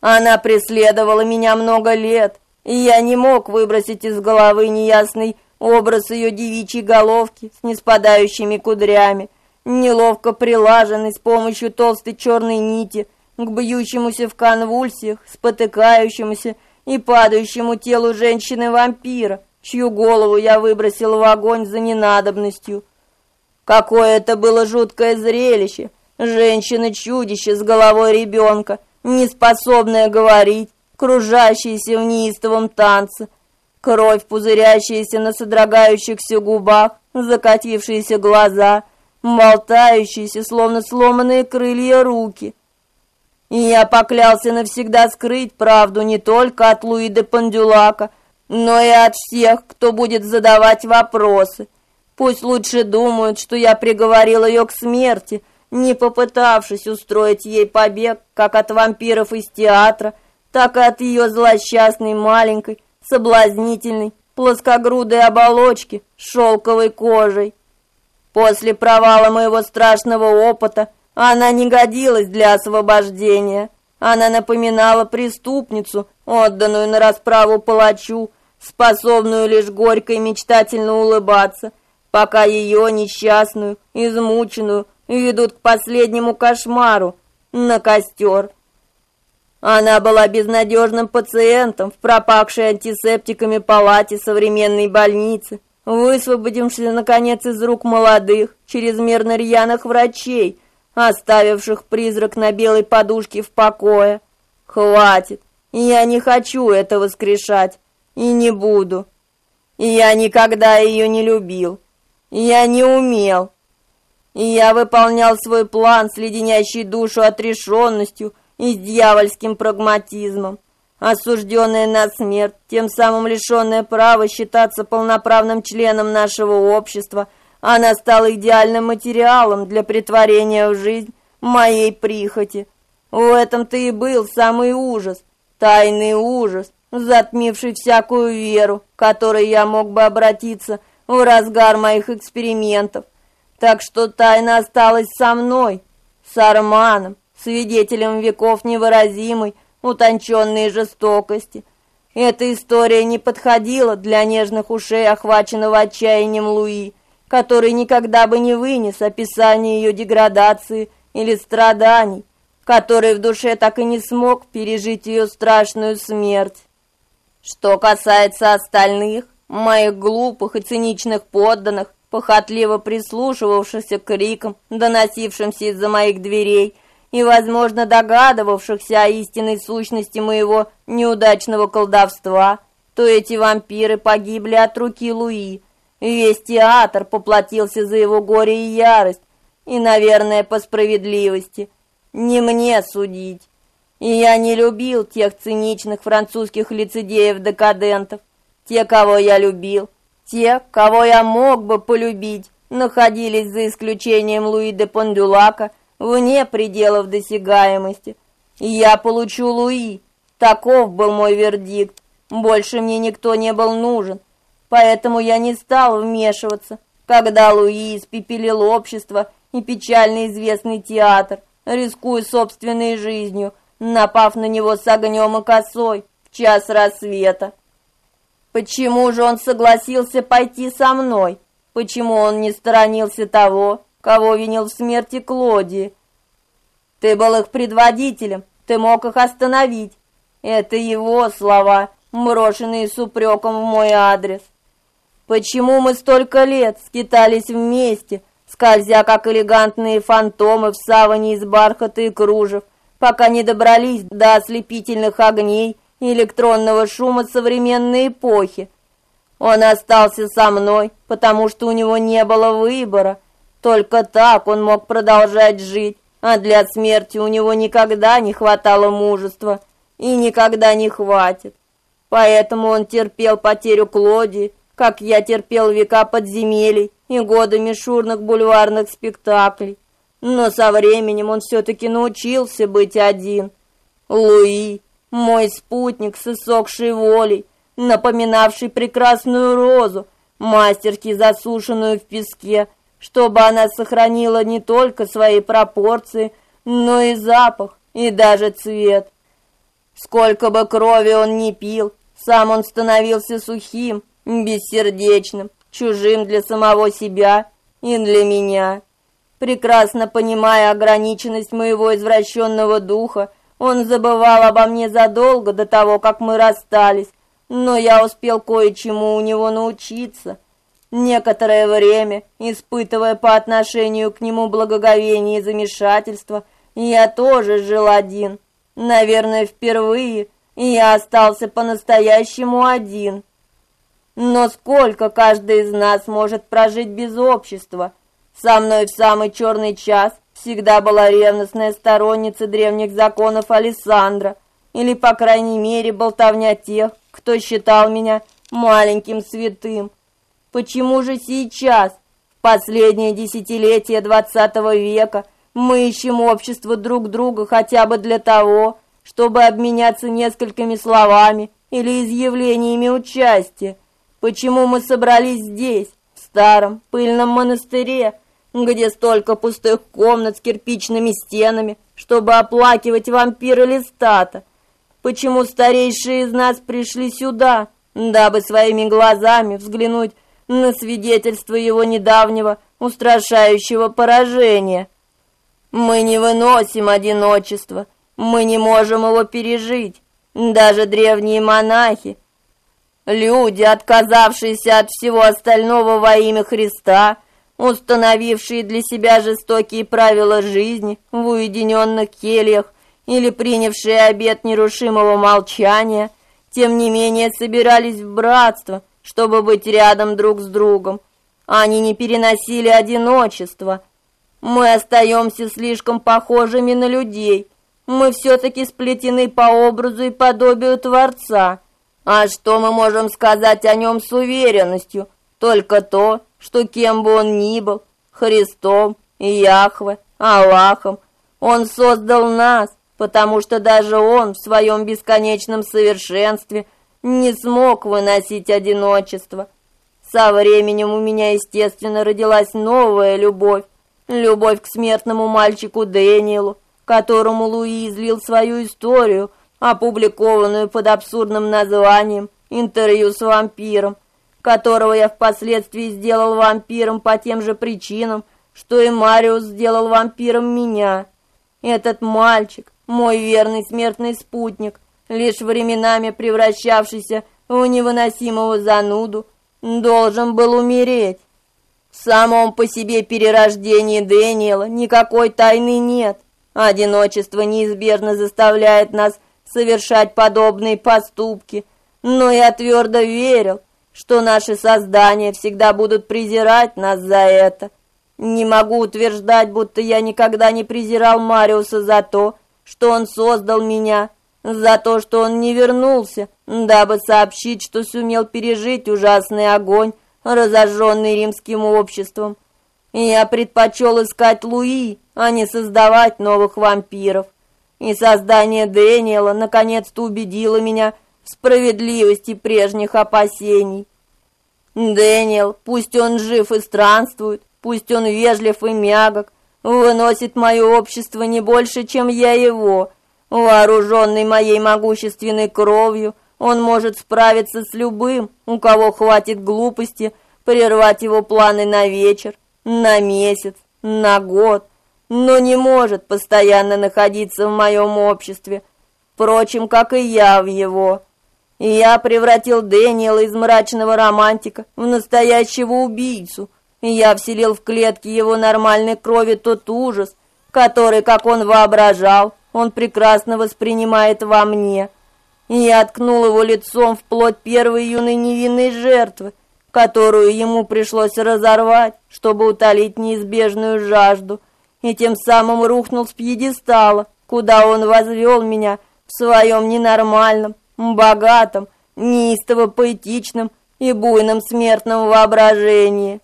Она преследовала меня много лет, и я не мог выбросить из головы неясный образ ее девичьей головки с неспадающими кудрями, неловко прилаженный с помощью толстой черной нити к бьющемуся в конвульсиях, спотыкающемуся и падающему телу женщины-вампира, чью голову я выбросил в огонь за ненадобностью. Какое это было жуткое зрелище! Женщина-чудище с головой ребенка, неспособная говорить, кружащаяся в неистовом танце, кровь, пузырящаяся на содрогающихся губах, закатившиеся глаза, болтающиеся, словно сломанные крылья руки. И я поклялся навсегда скрыть правду не только от Луи де Пандюлака, но и от всех, кто будет задавать вопросы. Пусть лучше думают, что я приговорил ее к смерти, не попытавшись устроить ей побег, как от вампиров из театра, так и от ее злосчастной маленькой, соблазнительной, плоскогрудой оболочки шелковой кожей. После провала моего страшного опыта она не годилась для освобождения. Она напоминала преступницу, отданную на расправу палачу, способную лишь горько и мечтательно улыбаться, пока ее несчастную, измученную, ведут к последнему кошмару на костер. Она была безнадежным пациентом в пропахшей антисептиками палате современной больницы, высвободившись наконец из рук молодых, чрезмерно рьяных врачей, оставивших призрак на белой подушке в покое. Хватит. Я не хочу это воскрешать и не буду. Я никогда ее не любил. Я не умел. Я выполнял свой план с леденящей душу отрешенностью и с дьявольским прагматизмом. Осужденная на смерть, тем самым лишенная права считаться полноправным членом нашего общества, она стала идеальным материалом для притворения в жизнь моей прихоти. В этом-то и был самый ужас, тайный ужас, затмивший всякую веру, к которой я мог бы обратиться в разгар моих экспериментов. Так что тайна осталась со мной, с Арманом, свидетелем веков невыразимой, утонченной жестокости. Эта история не подходила для нежных ушей, охваченного отчаянием Луи, который никогда бы не вынес описания ее деградации или страданий, который в душе так и не смог пережить ее страшную смерть. Что касается остальных, моих глупых и циничных подданных, похотливо прислушивавшихся к крикам, доносившимся из-за моих дверей, и, возможно, догадывавшихся о истинной сущности моего неудачного колдовства, то эти вампиры погибли от руки Луи. Весь театр поплатился за его горе и ярость, и, наверное, по справедливости. Не мне судить. И я не любил тех циничных французских лицедеев-декадентов. Те, кого я любил, те, кого я мог бы полюбить, находились за исключением Луи де Пондюлака вне пределов досягаемости. Я получу Луи. Таков был мой вердикт. Больше мне никто не был нужен. Поэтому я не стал вмешиваться, когда Луи испепелил общество и печально известный театр, рискуя собственной жизнью, напав на него с огнем и косой в час рассвета. Почему же он согласился пойти со мной? Почему он не сторонился того, кого винил в смерти Клодии? Ты был их предводителем, ты мог их остановить. Это его слова, брошенные с упреком в мой адрес. Почему мы столько лет скитались вместе, скользя как элегантные фантомы в саване из бархата и кружев, пока не добрались до ослепительных огней и электронного шума современной эпохи. Он остался со мной, потому что у него не было выбора. Только так он мог продолжать жить, а для смерти у него никогда не хватало мужества и никогда не хватит. Поэтому он терпел потерю Клоди, как я терпел века подземелий и годы мишурных бульварных спектаклей. Но со временем он все-таки научился быть один. Луи, мой спутник с иссохшей волей, напоминавший прекрасную розу, мастерски засушенную в песке, чтобы она сохранила не только свои пропорции, но и запах, и даже цвет. Сколько бы крови он ни пил, сам он становился сухим, бессердечным, чужим для самого себя и для меня. Прекрасно понимая ограниченность моего извращенного духа, он забывал обо мне задолго до того, как мы расстались, но я успел кое-чему у него научиться. Некоторое время, испытывая по отношению к нему благоговение и замешательство, я тоже жил один. Наверное, впервые я остался по-настоящему один. Но сколько каждый из нас может прожить без общества? Со мной в самый черный час всегда была ревностная сторонница древних законов Александра, или, по крайней мере, болтовня тех, кто считал меня маленьким святым. Почему же сейчас, в последнее десятилетие двадцатого века, мы ищем общество друг друга хотя бы для того, чтобы обменяться несколькими словами или изъявлениями участия? Почему мы собрались здесь, в старом пыльном монастыре, где столько пустых комнат с кирпичными стенами, чтобы оплакивать вампира Листата? Почему старейшие из нас пришли сюда, дабы своими глазами взглянуть на свидетельство его недавнего устрашающего поражения. Мы не выносим одиночества, мы не можем его пережить. Даже древние монахи, люди, отказавшиеся от всего остального во имя Христа, установившие для себя жестокие правила жизни в уединенных кельях или принявшие обет нерушимого молчания, тем не менее собирались в братство, чтобы быть рядом друг с другом. Они не переносили одиночество. Мы остаемся слишком похожими на людей. Мы все-таки сплетены по образу и подобию Творца. А что мы можем сказать о нем с уверенностью? Только то, что кем бы он ни был, Христом, Яхве, Аллахом, он создал нас, потому что даже он в своем бесконечном совершенстве – не смог выносить одиночество. Со временем у меня, естественно, родилась новая любовь. Любовь к смертному мальчику Дэниелу, которому Луи излил свою историю, опубликованную под абсурдным названием «Интервью с вампиром», которого я впоследствии сделал вампиром по тем же причинам, что и Мариус сделал вампиром меня. Этот мальчик, мой верный смертный спутник, лишь временами превращавшийся в невыносимого зануду, должен был умереть. В самом по себе перерождении Дэниела никакой тайны нет. Одиночество неизбежно заставляет нас совершать подобные поступки, но я твердо верил, что наши создания всегда будут презирать нас за это. Не могу утверждать, будто я никогда не презирал Мариуса за то, что он создал меня, за то, что он не вернулся, дабы сообщить, что сумел пережить ужасный огонь, разожженный римским обществом. Я предпочел искать Луи, а не создавать новых вампиров. И создание Дэниела наконец-то убедило меня в справедливости прежних опасений. Дэниел, пусть он жив и странствует, пусть он вежлив и мягок, выносит мое общество не больше, чем я его, Вооруженный моей могущественной кровью, он может справиться с любым, у кого хватит глупости прервать его планы на вечер, на месяц, на год, но не может постоянно находиться в моем обществе, впрочем, как и я в его. Я превратил Дэниела из мрачного романтика в настоящего убийцу. Я вселил в клетки его нормальной крови тот ужас, который, как он воображал, он прекрасно воспринимает во мне. И я откнул его лицом в плоть первой юной невинной жертвы, которую ему пришлось разорвать, чтобы утолить неизбежную жажду, и тем самым рухнул с пьедестала, куда он возвел меня в своем ненормальном, богатом, неистово поэтичном и буйном смертном воображении.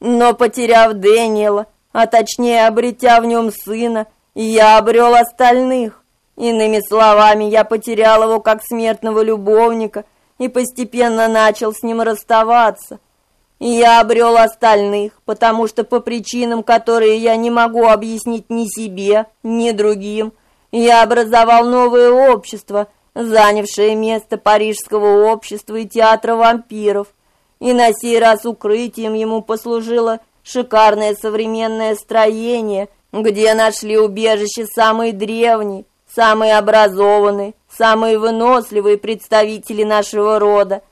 Но потеряв Дэниела, а точнее обретя в нем сына, я обрел остальных. Иными словами, я потерял его как смертного любовника и постепенно начал с ним расставаться. Я обрел остальных, потому что по причинам, которые я не могу объяснить ни себе, ни другим, я образовал новое общество, занявшее место парижского общества и театра вампиров. И на сей раз укрытием ему послужило шикарное современное строение, где нашли убежище самые древние, самые образованные, самые выносливые представители нашего рода.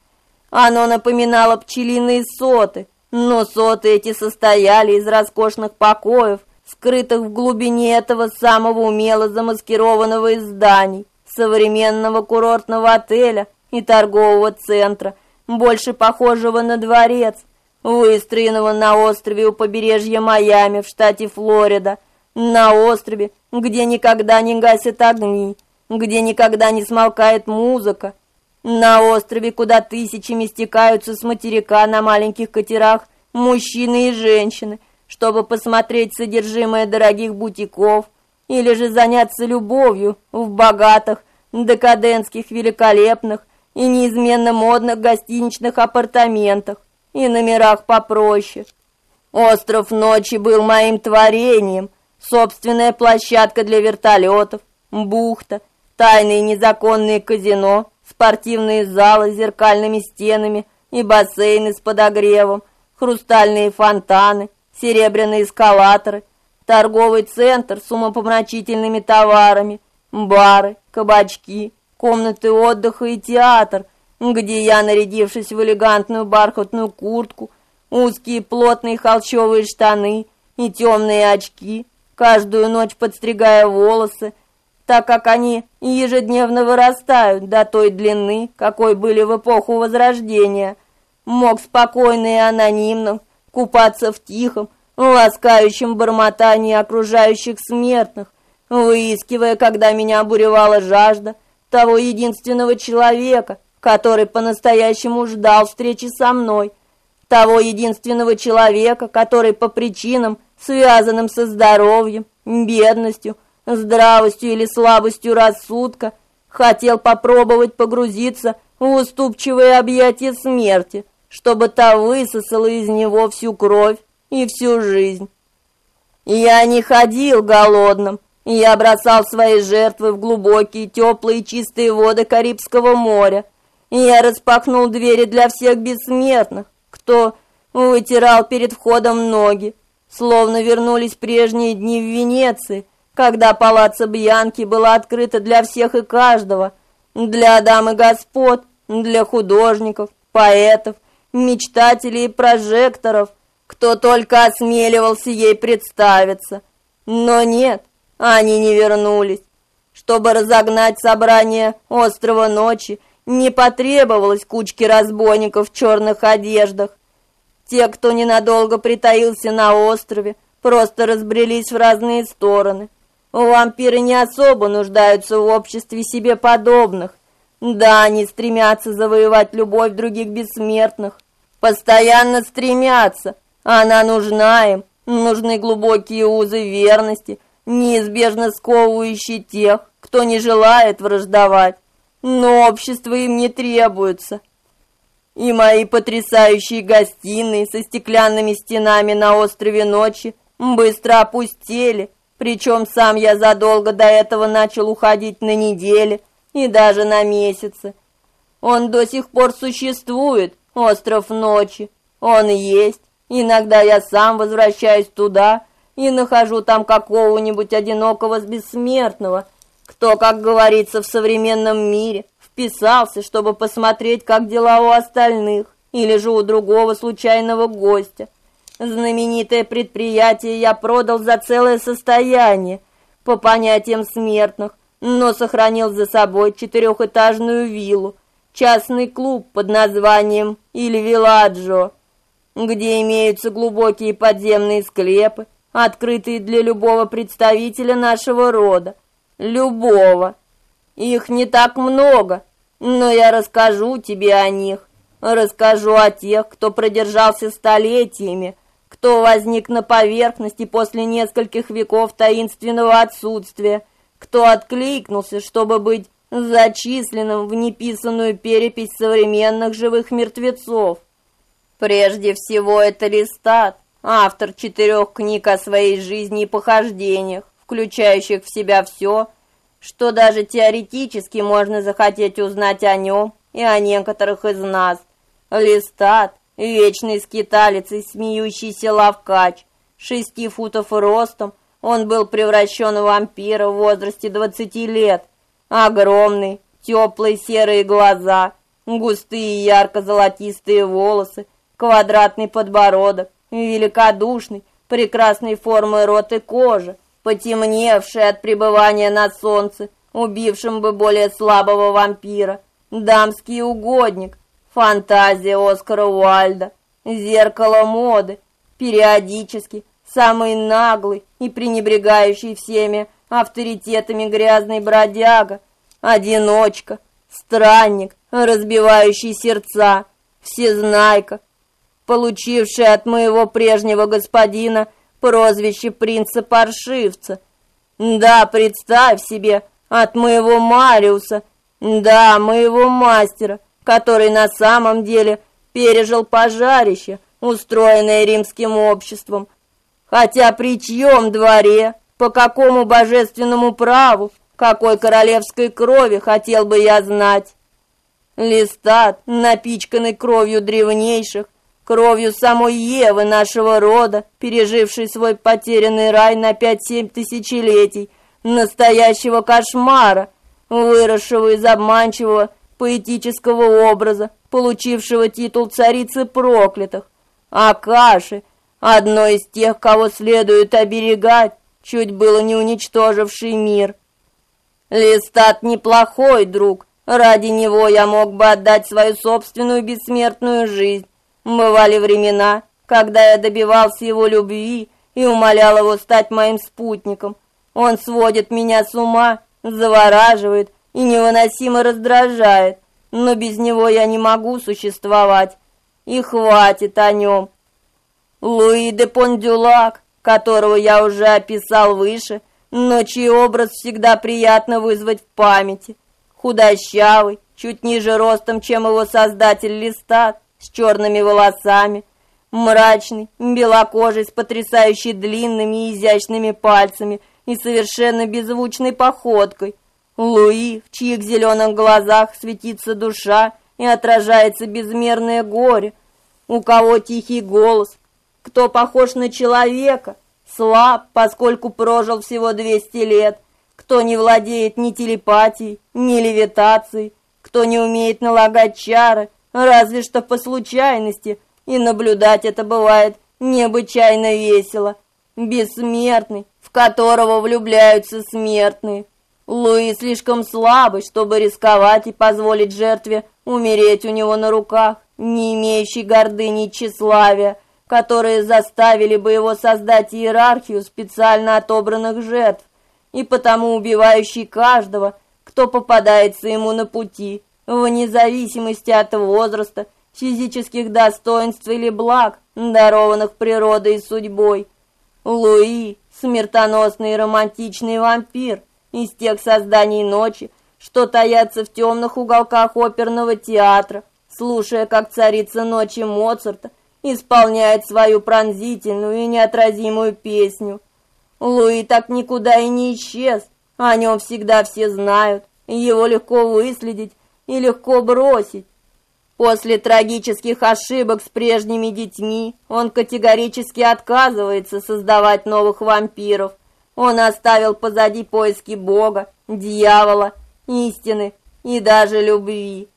Оно напоминало пчелиные соты, но соты эти состояли из роскошных покоев, скрытых в глубине этого самого умело замаскированного из зданий, современного курортного отеля и торгового центра, больше похожего на дворец, выстроенного на острове у побережья Майами в штате Флорида, на острове, где никогда не гасят огни, где никогда не смолкает музыка, на острове, куда тысячами стекаются с материка на маленьких катерах мужчины и женщины, чтобы посмотреть содержимое дорогих бутиков или же заняться любовью в богатых, декадентских, великолепных и неизменно модных гостиничных апартаментах и номерах попроще. Остров ночи был моим творением, собственная площадка для вертолетов, бухта, тайные незаконные казино, спортивные залы с зеркальными стенами и бассейны с подогревом, хрустальные фонтаны, серебряные эскалаторы, торговый центр с умопомрачительными товарами, бары, кабачки, комнаты отдыха и театр, где я, нарядившись в элегантную бархатную куртку, узкие плотные холщовые штаны и темные очки, каждую ночь подстригая волосы, так как они ежедневно вырастают до той длины, какой были в эпоху Возрождения, мог спокойно и анонимно купаться в тихом, ласкающем бормотании окружающих смертных, выискивая, когда меня обуревала жажда, того единственного человека, который по-настоящему ждал встречи со мной, того единственного человека, который по причинам, связанным со здоровьем, бедностью, здравостью или слабостью рассудка, хотел попробовать погрузиться в уступчивые объятия смерти, чтобы та высосала из него всю кровь и всю жизнь. Я не ходил голодным, я бросал свои жертвы в глубокие, теплые, чистые воды Карибского моря. Я распахнул двери для всех бессмертных, кто вытирал перед входом ноги, словно вернулись прежние дни в Венеции, когда палаца Бьянки была открыта для всех и каждого, для дам и господ, для художников, поэтов, мечтателей и прожекторов, кто только осмеливался ей представиться. Но нет, они не вернулись. Чтобы разогнать собрание острова ночи, не потребовалось кучки разбойников в черных одеждах. Те, кто ненадолго притаился на острове, просто разбрелись в разные стороны. Вампиры не особо нуждаются в обществе себе подобных. Да, они стремятся завоевать любовь других бессмертных. Постоянно стремятся. Она нужна им. Нужны глубокие узы верности, неизбежно сковывающие тех, кто не желает враждовать. Но общество им не требуется. И мои потрясающие гостиные со стеклянными стенами на острове Ночи быстро опустели, причем сам я задолго до этого начал уходить на недели и даже на месяцы. Он до сих пор существует, остров ночи. Он есть. Иногда я сам возвращаюсь туда и нахожу там какого-нибудь одинокого бессмертного, кто, как говорится в современном мире, вписался, чтобы посмотреть, как дела у остальных, или же у другого случайного гостя. Знаменитое предприятие я продал за целое состояние, по понятиям смертных, но сохранил за собой четырехэтажную виллу, частный клуб под названием Иль Виладжо, где имеются глубокие подземные склепы, открытые для любого представителя нашего рода. Любого. Их не так много, но я расскажу тебе о них. Расскажу о тех, кто продержался столетиями, кто возник на поверхности после нескольких веков таинственного отсутствия, кто откликнулся, чтобы быть зачисленным в неписанную перепись современных живых мертвецов. Прежде всего это Листат, автор четырех книг о своей жизни и похождениях, включающих в себя все, что даже теоретически можно захотеть узнать о нем и о некоторых из нас. Листат, вечный скиталец и смеющийся лавкач, шести футов ростом, он был превращен в вампира в возрасте двадцати лет. Огромный, теплые серые глаза, густые ярко-золотистые волосы, квадратный подбородок, великодушный, прекрасной формы рот и кожа, потемневший от пребывания на солнце, убившим бы более слабого вампира, дамский угодник, фантазия Оскара Уальда, зеркало моды, периодически самый наглый и пренебрегающий всеми авторитетами грязный бродяга, одиночка, странник, разбивающий сердца, всезнайка, получивший от моего прежнего господина прозвище принца-паршивца. Да, представь себе, от моего Мариуса, да, моего мастера, который на самом деле пережил пожарище, устроенное римским обществом. Хотя при чьем дворе, по какому божественному праву, какой королевской крови хотел бы я знать. Листат, напичканный кровью древнейших, кровью самой Евы нашего рода, пережившей свой потерянный рай на пять-семь тысячелетий, настоящего кошмара, выросшего из обманчивого поэтического образа, получившего титул царицы проклятых, Акаши, одной из тех, кого следует оберегать, чуть было не уничтоживший мир. Листат неплохой друг, ради него я мог бы отдать свою собственную бессмертную жизнь. Бывали времена, когда я добивался его любви и умолял его стать моим спутником. Он сводит меня с ума, завораживает и невыносимо раздражает, но без него я не могу существовать. И хватит о нем. Луи де Пондюлак, которого я уже описал выше, но чей образ всегда приятно вызвать в памяти. Худощавый, чуть ниже ростом, чем его создатель Листат, с черными волосами, мрачный, белокожий, с потрясающе длинными и изящными пальцами и совершенно беззвучной походкой. Луи, в чьих зеленых глазах светится душа и отражается безмерное горе. У кого тихий голос, кто похож на человека, слаб, поскольку прожил всего 200 лет, кто не владеет ни телепатией, ни левитацией, кто не умеет налагать чары, разве что по случайности, и наблюдать это бывает необычайно весело. Бессмертный, в которого влюбляются смертные. Луи слишком слабый, чтобы рисковать и позволить жертве умереть у него на руках, не имеющий гордыни и тщеславия, которые заставили бы его создать иерархию специально отобранных жертв, и потому убивающий каждого, кто попадается ему на пути, вне зависимости от возраста, физических достоинств или благ, дарованных природой и судьбой. Луи – смертоносный и романтичный вампир из тех созданий ночи, что таятся в темных уголках оперного театра, слушая, как царица ночи Моцарта исполняет свою пронзительную и неотразимую песню. Луи так никуда и не исчез, о нем всегда все знают, его легко выследить и легко бросить. После трагических ошибок с прежними детьми он категорически отказывается создавать новых вампиров. Он оставил позади поиски Бога, дьявола, истины и даже любви.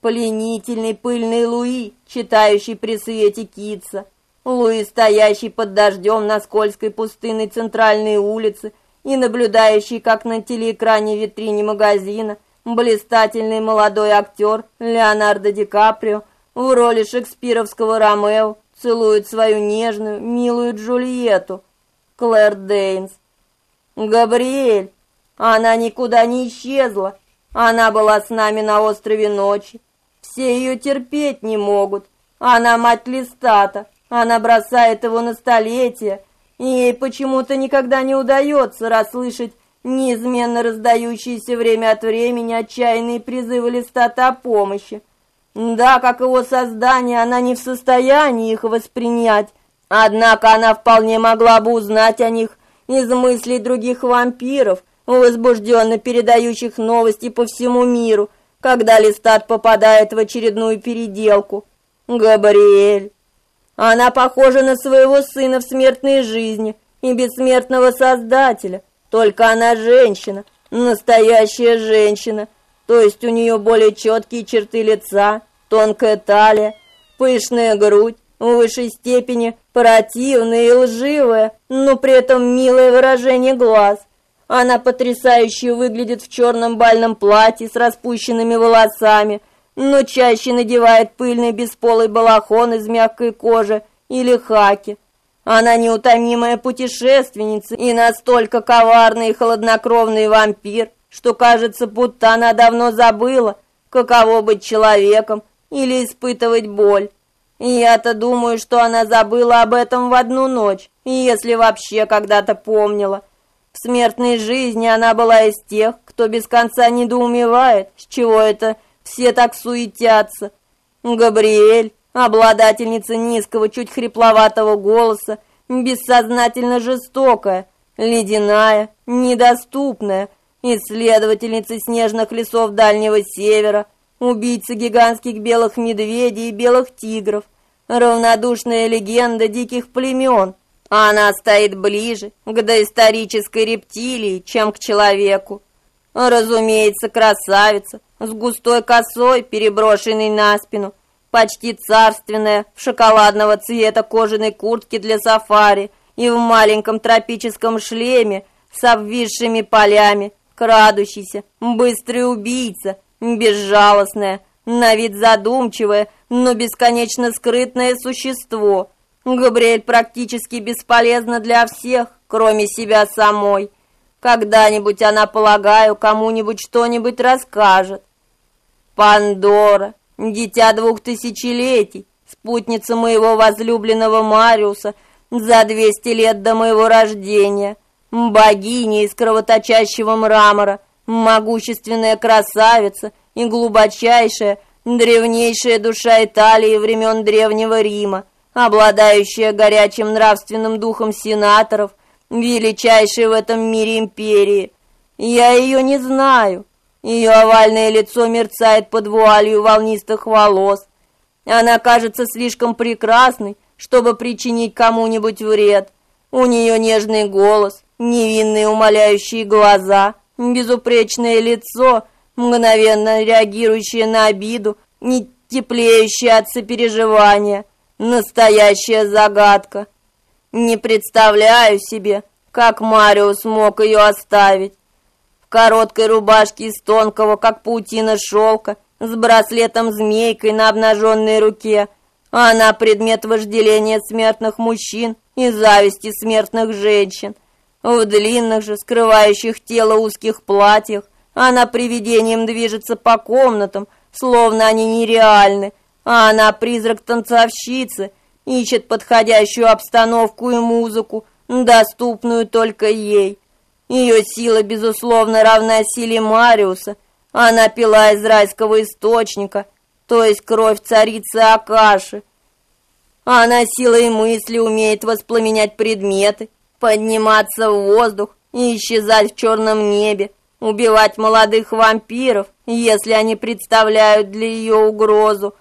Пленительный пыльный Луи, читающий при свете китца. Луи, стоящий под дождем на скользкой пустынной центральной улице и наблюдающий, как на телеэкране витрине магазина – блистательный молодой актер Леонардо Ди Каприо в роли шекспировского Ромео целует свою нежную, милую Джульетту, Клэр Дейнс. Габриэль, она никуда не исчезла, Она была с нами на острове ночи. Все ее терпеть не могут. Она мать Листата. Она бросает его на столетия. И ей почему-то никогда не удается расслышать неизменно раздающиеся время от времени отчаянные призывы Листата о помощи. Да, как его создание, она не в состоянии их воспринять. Однако она вполне могла бы узнать о них из мыслей других вампиров, возбужденно передающих новости по всему миру, когда Листат попадает в очередную переделку. Габриэль. Она похожа на своего сына в смертной жизни и бессмертного Создателя, только она женщина, настоящая женщина, то есть у нее более четкие черты лица, тонкая талия, пышная грудь, в высшей степени противная и лживая, но при этом милое выражение глаз. Она потрясающе выглядит в черном бальном платье с распущенными волосами, но чаще надевает пыльный бесполый балахон из мягкой кожи или хаки. Она неутомимая путешественница и настолько коварный и холоднокровный вампир, что кажется, будто она давно забыла, каково быть человеком или испытывать боль. Я-то думаю, что она забыла об этом в одну ночь, если вообще когда-то помнила. В смертной жизни она была из тех, кто без конца недоумевает, с чего это все так суетятся. Габриэль, обладательница низкого, чуть хрипловатого голоса, бессознательно жестокая, ледяная, недоступная, исследовательница снежных лесов Дальнего Севера, убийца гигантских белых медведей и белых тигров, равнодушная легенда диких племен, она стоит ближе к доисторической рептилии, чем к человеку. Разумеется, красавица, с густой косой, переброшенной на спину, почти царственная, в шоколадного цвета кожаной куртке для сафари и в маленьком тропическом шлеме с обвисшими полями, крадущийся, быстрый убийца, безжалостная, на вид задумчивое, но бесконечно скрытное существо – Габриэль практически бесполезна для всех, кроме себя самой. Когда-нибудь она, полагаю, кому-нибудь что-нибудь расскажет. Пандора, дитя двух тысячелетий, спутница моего возлюбленного Мариуса за двести лет до моего рождения, богиня из кровоточащего мрамора, могущественная красавица и глубочайшая, древнейшая душа Италии времен Древнего Рима, обладающая горячим нравственным духом сенаторов, величайшей в этом мире империи. Я ее не знаю. Ее овальное лицо мерцает под вуалью волнистых волос. Она кажется слишком прекрасной, чтобы причинить кому-нибудь вред. У нее нежный голос, невинные умоляющие глаза, безупречное лицо, мгновенно реагирующее на обиду, не теплеющее от сопереживания. Настоящая загадка. Не представляю себе, как Мариус мог ее оставить. Короткой рубашке из тонкого, как паутина шелка, с браслетом-змейкой на обнаженной руке. Она предмет вожделения смертных мужчин и зависти смертных женщин. В длинных же, скрывающих тело узких платьях, она привидением движется по комнатам, словно они нереальны, а она призрак танцовщицы, ищет подходящую обстановку и музыку, доступную только ей. Ее сила, безусловно, равна силе Мариуса. Она пила из райского источника, то есть кровь царицы Акаши. Она силой мысли умеет воспламенять предметы, подниматься в воздух и исчезать в черном небе, убивать молодых вампиров, если они представляют для ее угрозу,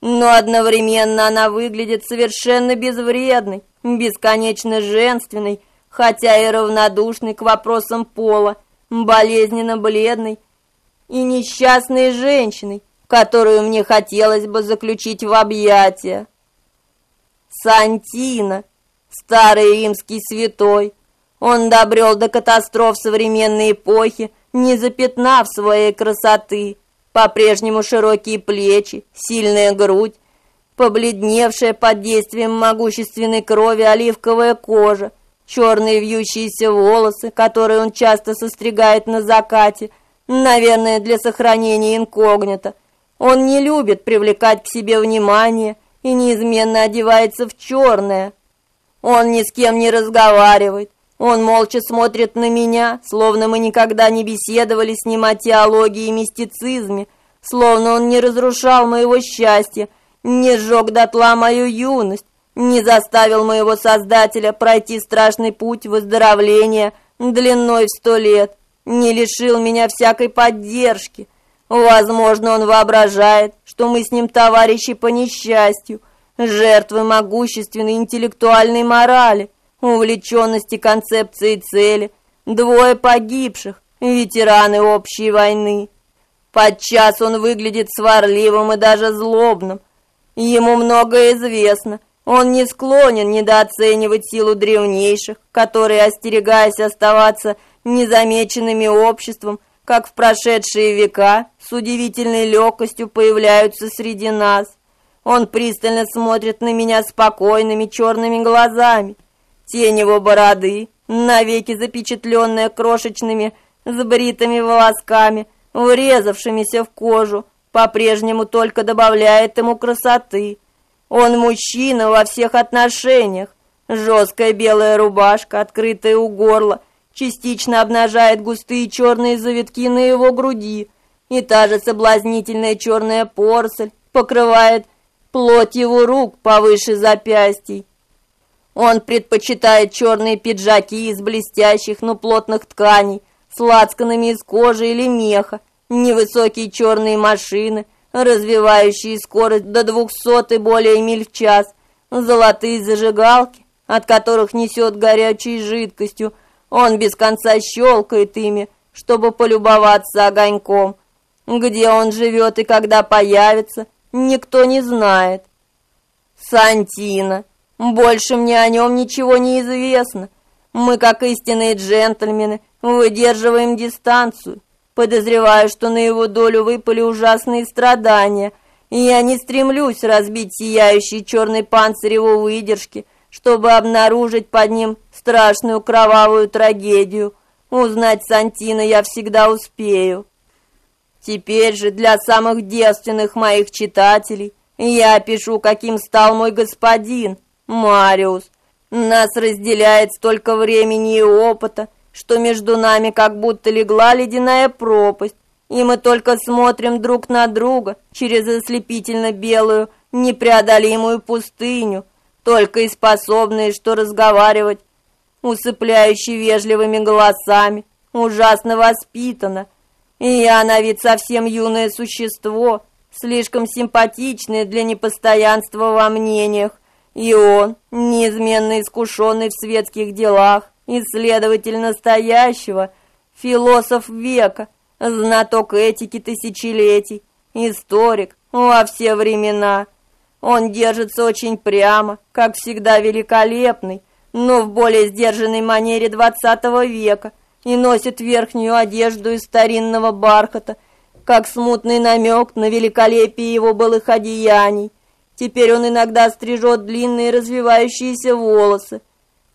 но одновременно она выглядит совершенно безвредной, бесконечно женственной, хотя и равнодушной к вопросам пола, болезненно бледной и несчастной женщиной, которую мне хотелось бы заключить в объятия. Сантина, старый римский святой, он добрел до катастроф современной эпохи, не запятнав своей красоты, по-прежнему широкие плечи, сильная грудь, побледневшая под действием могущественной крови оливковая кожа, черные вьющиеся волосы, которые он часто состригает на закате, наверное, для сохранения инкогнито. Он не любит привлекать к себе внимание и неизменно одевается в черное. Он ни с кем не разговаривает. Он молча смотрит на меня, словно мы никогда не беседовали с ним о теологии и мистицизме, словно он не разрушал моего счастья, не сжег дотла мою юность, не заставил моего Создателя пройти страшный путь выздоровления длиной в сто лет, не лишил меня всякой поддержки. Возможно, он воображает, что мы с ним товарищи по несчастью, жертвы могущественной интеллектуальной морали, увлеченности концепцией цели, двое погибших, ветераны общей войны. Подчас он выглядит сварливым и даже злобным. Ему многое известно. Он не склонен недооценивать силу древнейших, которые, остерегаясь оставаться незамеченными обществом, как в прошедшие века, с удивительной легкостью появляются среди нас. Он пристально смотрит на меня спокойными черными глазами. Тень его бороды, навеки запечатленная крошечными забритыми волосками, врезавшимися в кожу, по-прежнему только добавляет ему красоты. Он мужчина во всех отношениях. Жесткая белая рубашка, открытая у горла, частично обнажает густые черные завитки на его груди, и та же соблазнительная черная порсель покрывает плоть его рук повыше запястий. Он предпочитает черные пиджаки из блестящих, но плотных тканей, с лацканами из кожи или меха, невысокие черные машины, развивающие скорость до двухсот и более миль в час, золотые зажигалки, от которых несет горячей жидкостью, он без конца щелкает ими, чтобы полюбоваться огоньком. Где он живет и когда появится, никто не знает. Сантина. Больше мне о нем ничего не известно. Мы, как истинные джентльмены, выдерживаем дистанцию. Подозреваю, что на его долю выпали ужасные страдания, и я не стремлюсь разбить сияющий черный панцирь его выдержки, чтобы обнаружить под ним страшную кровавую трагедию. Узнать Сантина я всегда успею. Теперь же для самых девственных моих читателей я опишу, каким стал мой господин, Мариус. Нас разделяет столько времени и опыта, что между нами как будто легла ледяная пропасть, и мы только смотрим друг на друга через ослепительно белую, непреодолимую пустыню, только и способные что разговаривать, усыпляюще вежливыми голосами, ужасно воспитана. И я на вид совсем юное существо, слишком симпатичное для непостоянства во мнениях, и он, неизменно искушенный в светских делах, исследователь настоящего, философ века, знаток этики тысячелетий, историк во все времена – он держится очень прямо, как всегда великолепный, но в более сдержанной манере двадцатого века и носит верхнюю одежду из старинного бархата, как смутный намек на великолепие его былых одеяний. Теперь он иногда стрижет длинные развивающиеся волосы,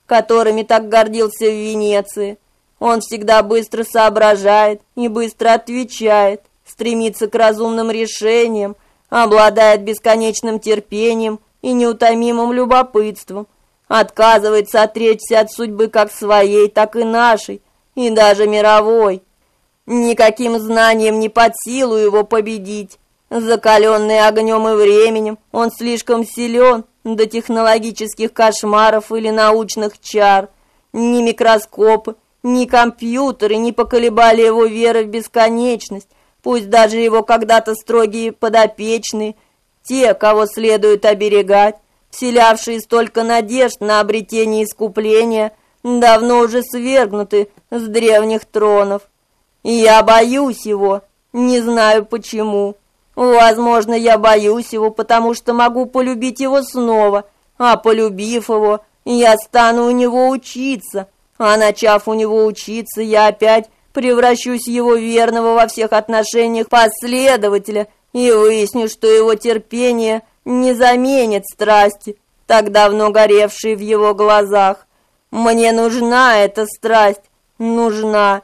которыми так гордился в Венеции. Он всегда быстро соображает и быстро отвечает, стремится к разумным решениям, обладает бесконечным терпением и неутомимым любопытством, отказывается отречься от судьбы как своей, так и нашей, и даже мировой. Никаким знанием не под силу его победить. Закаленный огнем и временем, он слишком силен до технологических кошмаров или научных чар. Ни микроскопы, ни компьютеры не поколебали его веры в бесконечность, Пусть даже его когда-то строгие подопечные, те, кого следует оберегать, вселявшие столько надежд на обретение искупления, давно уже свергнуты с древних тронов. И я боюсь его, не знаю почему. Возможно, я боюсь его, потому что могу полюбить его снова, а полюбив его, я стану у него учиться, а начав у него учиться, я опять превращусь в его верного во всех отношениях последователя и выясню, что его терпение не заменит страсти, так давно горевшей в его глазах. Мне нужна эта страсть, нужна,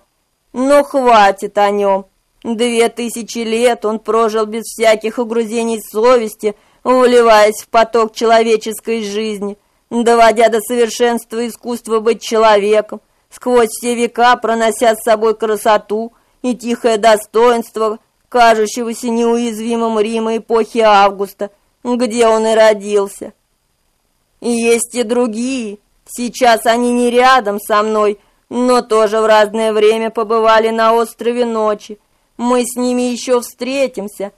но хватит о нем. Две тысячи лет он прожил без всяких угрызений совести, вливаясь в поток человеческой жизни, доводя до совершенства искусство быть человеком, сквозь все века пронося с собой красоту и тихое достоинство кажущегося неуязвимым Рима эпохи Августа, где он и родился. И есть и другие, сейчас они не рядом со мной, но тоже в разное время побывали на острове Ночи, мы с ними еще встретимся.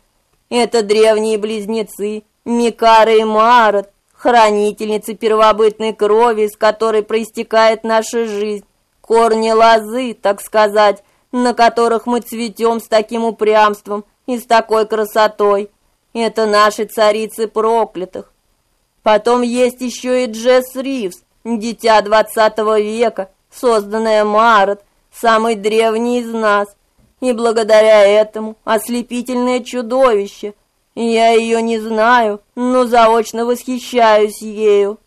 Это древние близнецы, Микара и Марат, хранительницы первобытной крови, из которой проистекает наша жизнь, корни лозы, так сказать, на которых мы цветем с таким упрямством и с такой красотой. Это наши царицы проклятых. Потом есть еще и Джесс Ривз, дитя двадцатого века, созданная Марат, самый древний из нас – и благодаря этому ослепительное чудовище. Я ее не знаю, но заочно восхищаюсь ею.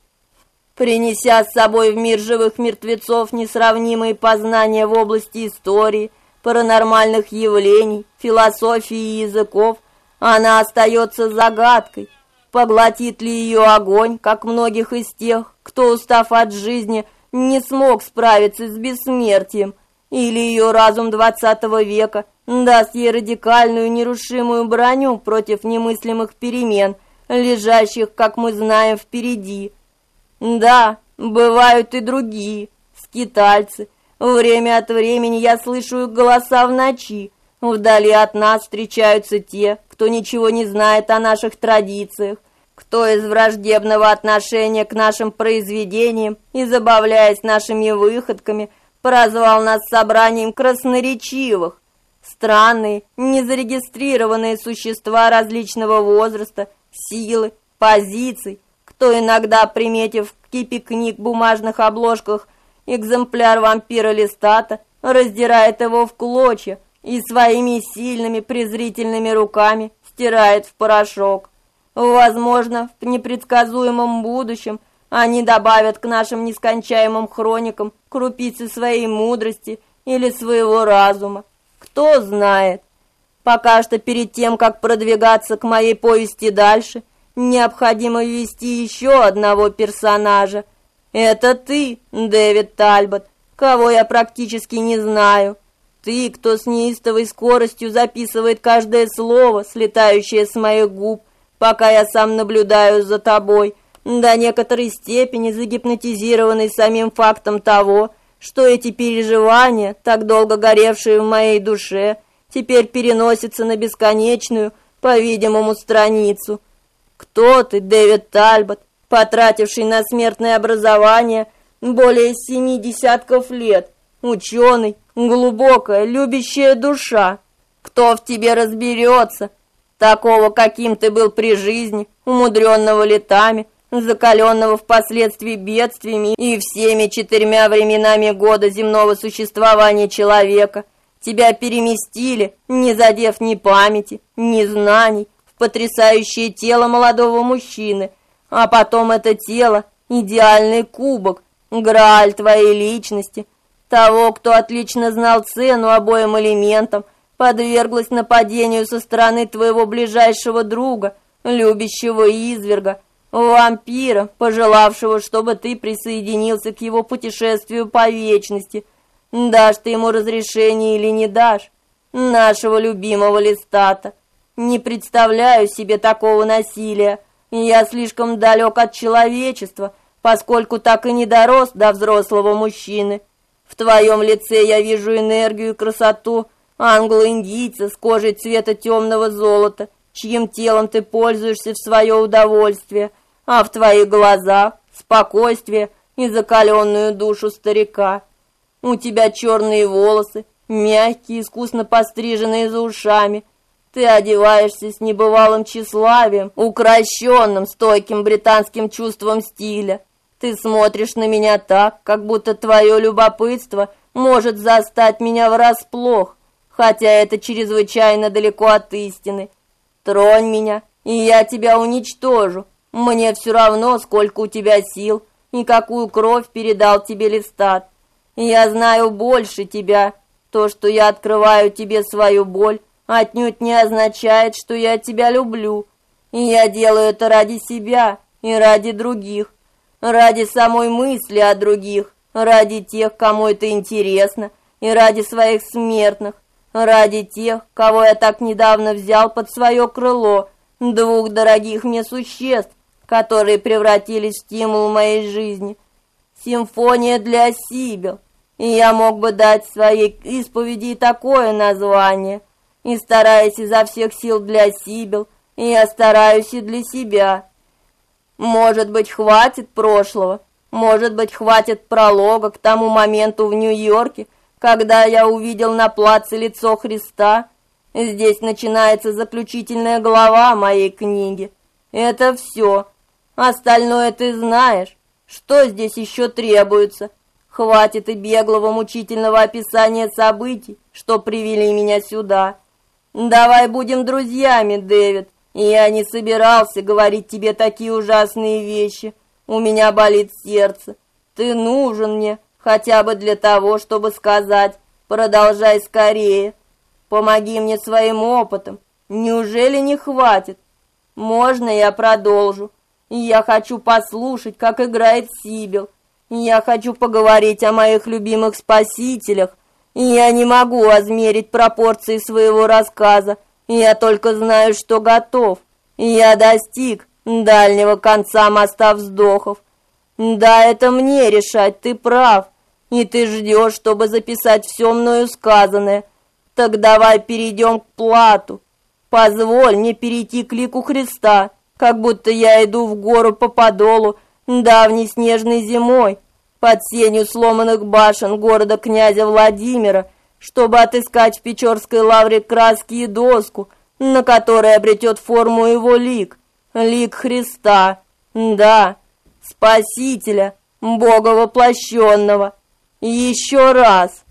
Принеся с собой в мир живых мертвецов несравнимые познания в области истории, паранормальных явлений, философии и языков, она остается загадкой. Поглотит ли ее огонь, как многих из тех, кто, устав от жизни, не смог справиться с бессмертием – или ее разум двадцатого века даст ей радикальную нерушимую броню против немыслимых перемен, лежащих, как мы знаем, впереди. Да, бывают и другие, скитальцы. Время от времени я слышу их голоса в ночи. Вдали от нас встречаются те, кто ничего не знает о наших традициях, кто из враждебного отношения к нашим произведениям и забавляясь нашими выходками – прозвал нас собранием красноречивых. Странные, незарегистрированные существа различного возраста, силы, позиций, кто иногда, приметив кипи книг в бумажных обложках экземпляр вампира Листата, раздирает его в клочья и своими сильными презрительными руками стирает в порошок. Возможно, в непредсказуемом будущем они добавят к нашим нескончаемым хроникам крупицы своей мудрости или своего разума. Кто знает. Пока что перед тем, как продвигаться к моей повести дальше, необходимо ввести еще одного персонажа. Это ты, Дэвид Тальбот, кого я практически не знаю. Ты, кто с неистовой скоростью записывает каждое слово, слетающее с моих губ, пока я сам наблюдаю за тобой – до некоторой степени загипнотизированный самим фактом того, что эти переживания, так долго горевшие в моей душе, теперь переносятся на бесконечную, по-видимому, страницу. Кто ты, Дэвид Тальбот, потративший на смертное образование более семи десятков лет, ученый, глубокая, любящая душа? Кто в тебе разберется? Такого, каким ты был при жизни, умудренного летами, закаленного впоследствии бедствиями и всеми четырьмя временами года земного существования человека, тебя переместили, не задев ни памяти, ни знаний, в потрясающее тело молодого мужчины, а потом это тело – идеальный кубок, грааль твоей личности, того, кто отлично знал цену обоим элементам, подверглась нападению со стороны твоего ближайшего друга, любящего изверга – Вампира, пожелавшего, чтобы ты присоединился к его путешествию по вечности. Дашь ты ему разрешение или не дашь? Нашего любимого Листата. Не представляю себе такого насилия. Я слишком далек от человечества, поскольку так и не дорос до взрослого мужчины. В твоем лице я вижу энергию и красоту англо-индийца с кожей цвета темного золота, чьим телом ты пользуешься в свое удовольствие, а в твоих глазах спокойствие и закаленную душу старика. У тебя черные волосы, мягкие, искусно постриженные за ушами. Ты одеваешься с небывалым тщеславием, укращенным стойким британским чувством стиля. Ты смотришь на меня так, как будто твое любопытство может застать меня врасплох, хотя это чрезвычайно далеко от истины. Тронь меня, и я тебя уничтожу. Мне все равно, сколько у тебя сил и какую кровь передал тебе Листат. Я знаю больше тебя. То, что я открываю тебе свою боль, отнюдь не означает, что я тебя люблю. И я делаю это ради себя и ради других, ради самой мысли о других, ради тех, кому это интересно, и ради своих смертных, ради тех, кого я так недавно взял под свое крыло, двух дорогих мне существ, которые превратились в стимул моей жизни. Симфония для Сибил. И я мог бы дать своей исповеди такое название. И стараясь изо всех сил для Сибил, я стараюсь и для себя. Может быть, хватит прошлого, может быть, хватит пролога к тому моменту в Нью-Йорке, когда я увидел на плаце лицо Христа. Здесь начинается заключительная глава моей книги. Это все. Остальное ты знаешь. Что здесь еще требуется? Хватит и беглого мучительного описания событий, что привели меня сюда. Давай будем друзьями, Дэвид. Я не собирался говорить тебе такие ужасные вещи. У меня болит сердце. Ты нужен мне, хотя бы для того, чтобы сказать «продолжай скорее». Помоги мне своим опытом. Неужели не хватит? Можно я продолжу? Я хочу послушать, как играет Сибил. Я хочу поговорить о моих любимых спасителях. Я не могу измерить пропорции своего рассказа. Я только знаю, что готов. Я достиг дальнего конца моста вздохов. Да, это мне решать, ты прав. И ты ждешь, чтобы записать все мною сказанное. Так давай перейдем к плату. Позволь мне перейти к лику Христа как будто я иду в гору по подолу давней снежной зимой, под сенью сломанных башен города князя Владимира, чтобы отыскать в Печорской лавре краски и доску, на которой обретет форму его лик, лик Христа, да, Спасителя, Бога воплощенного. Еще раз.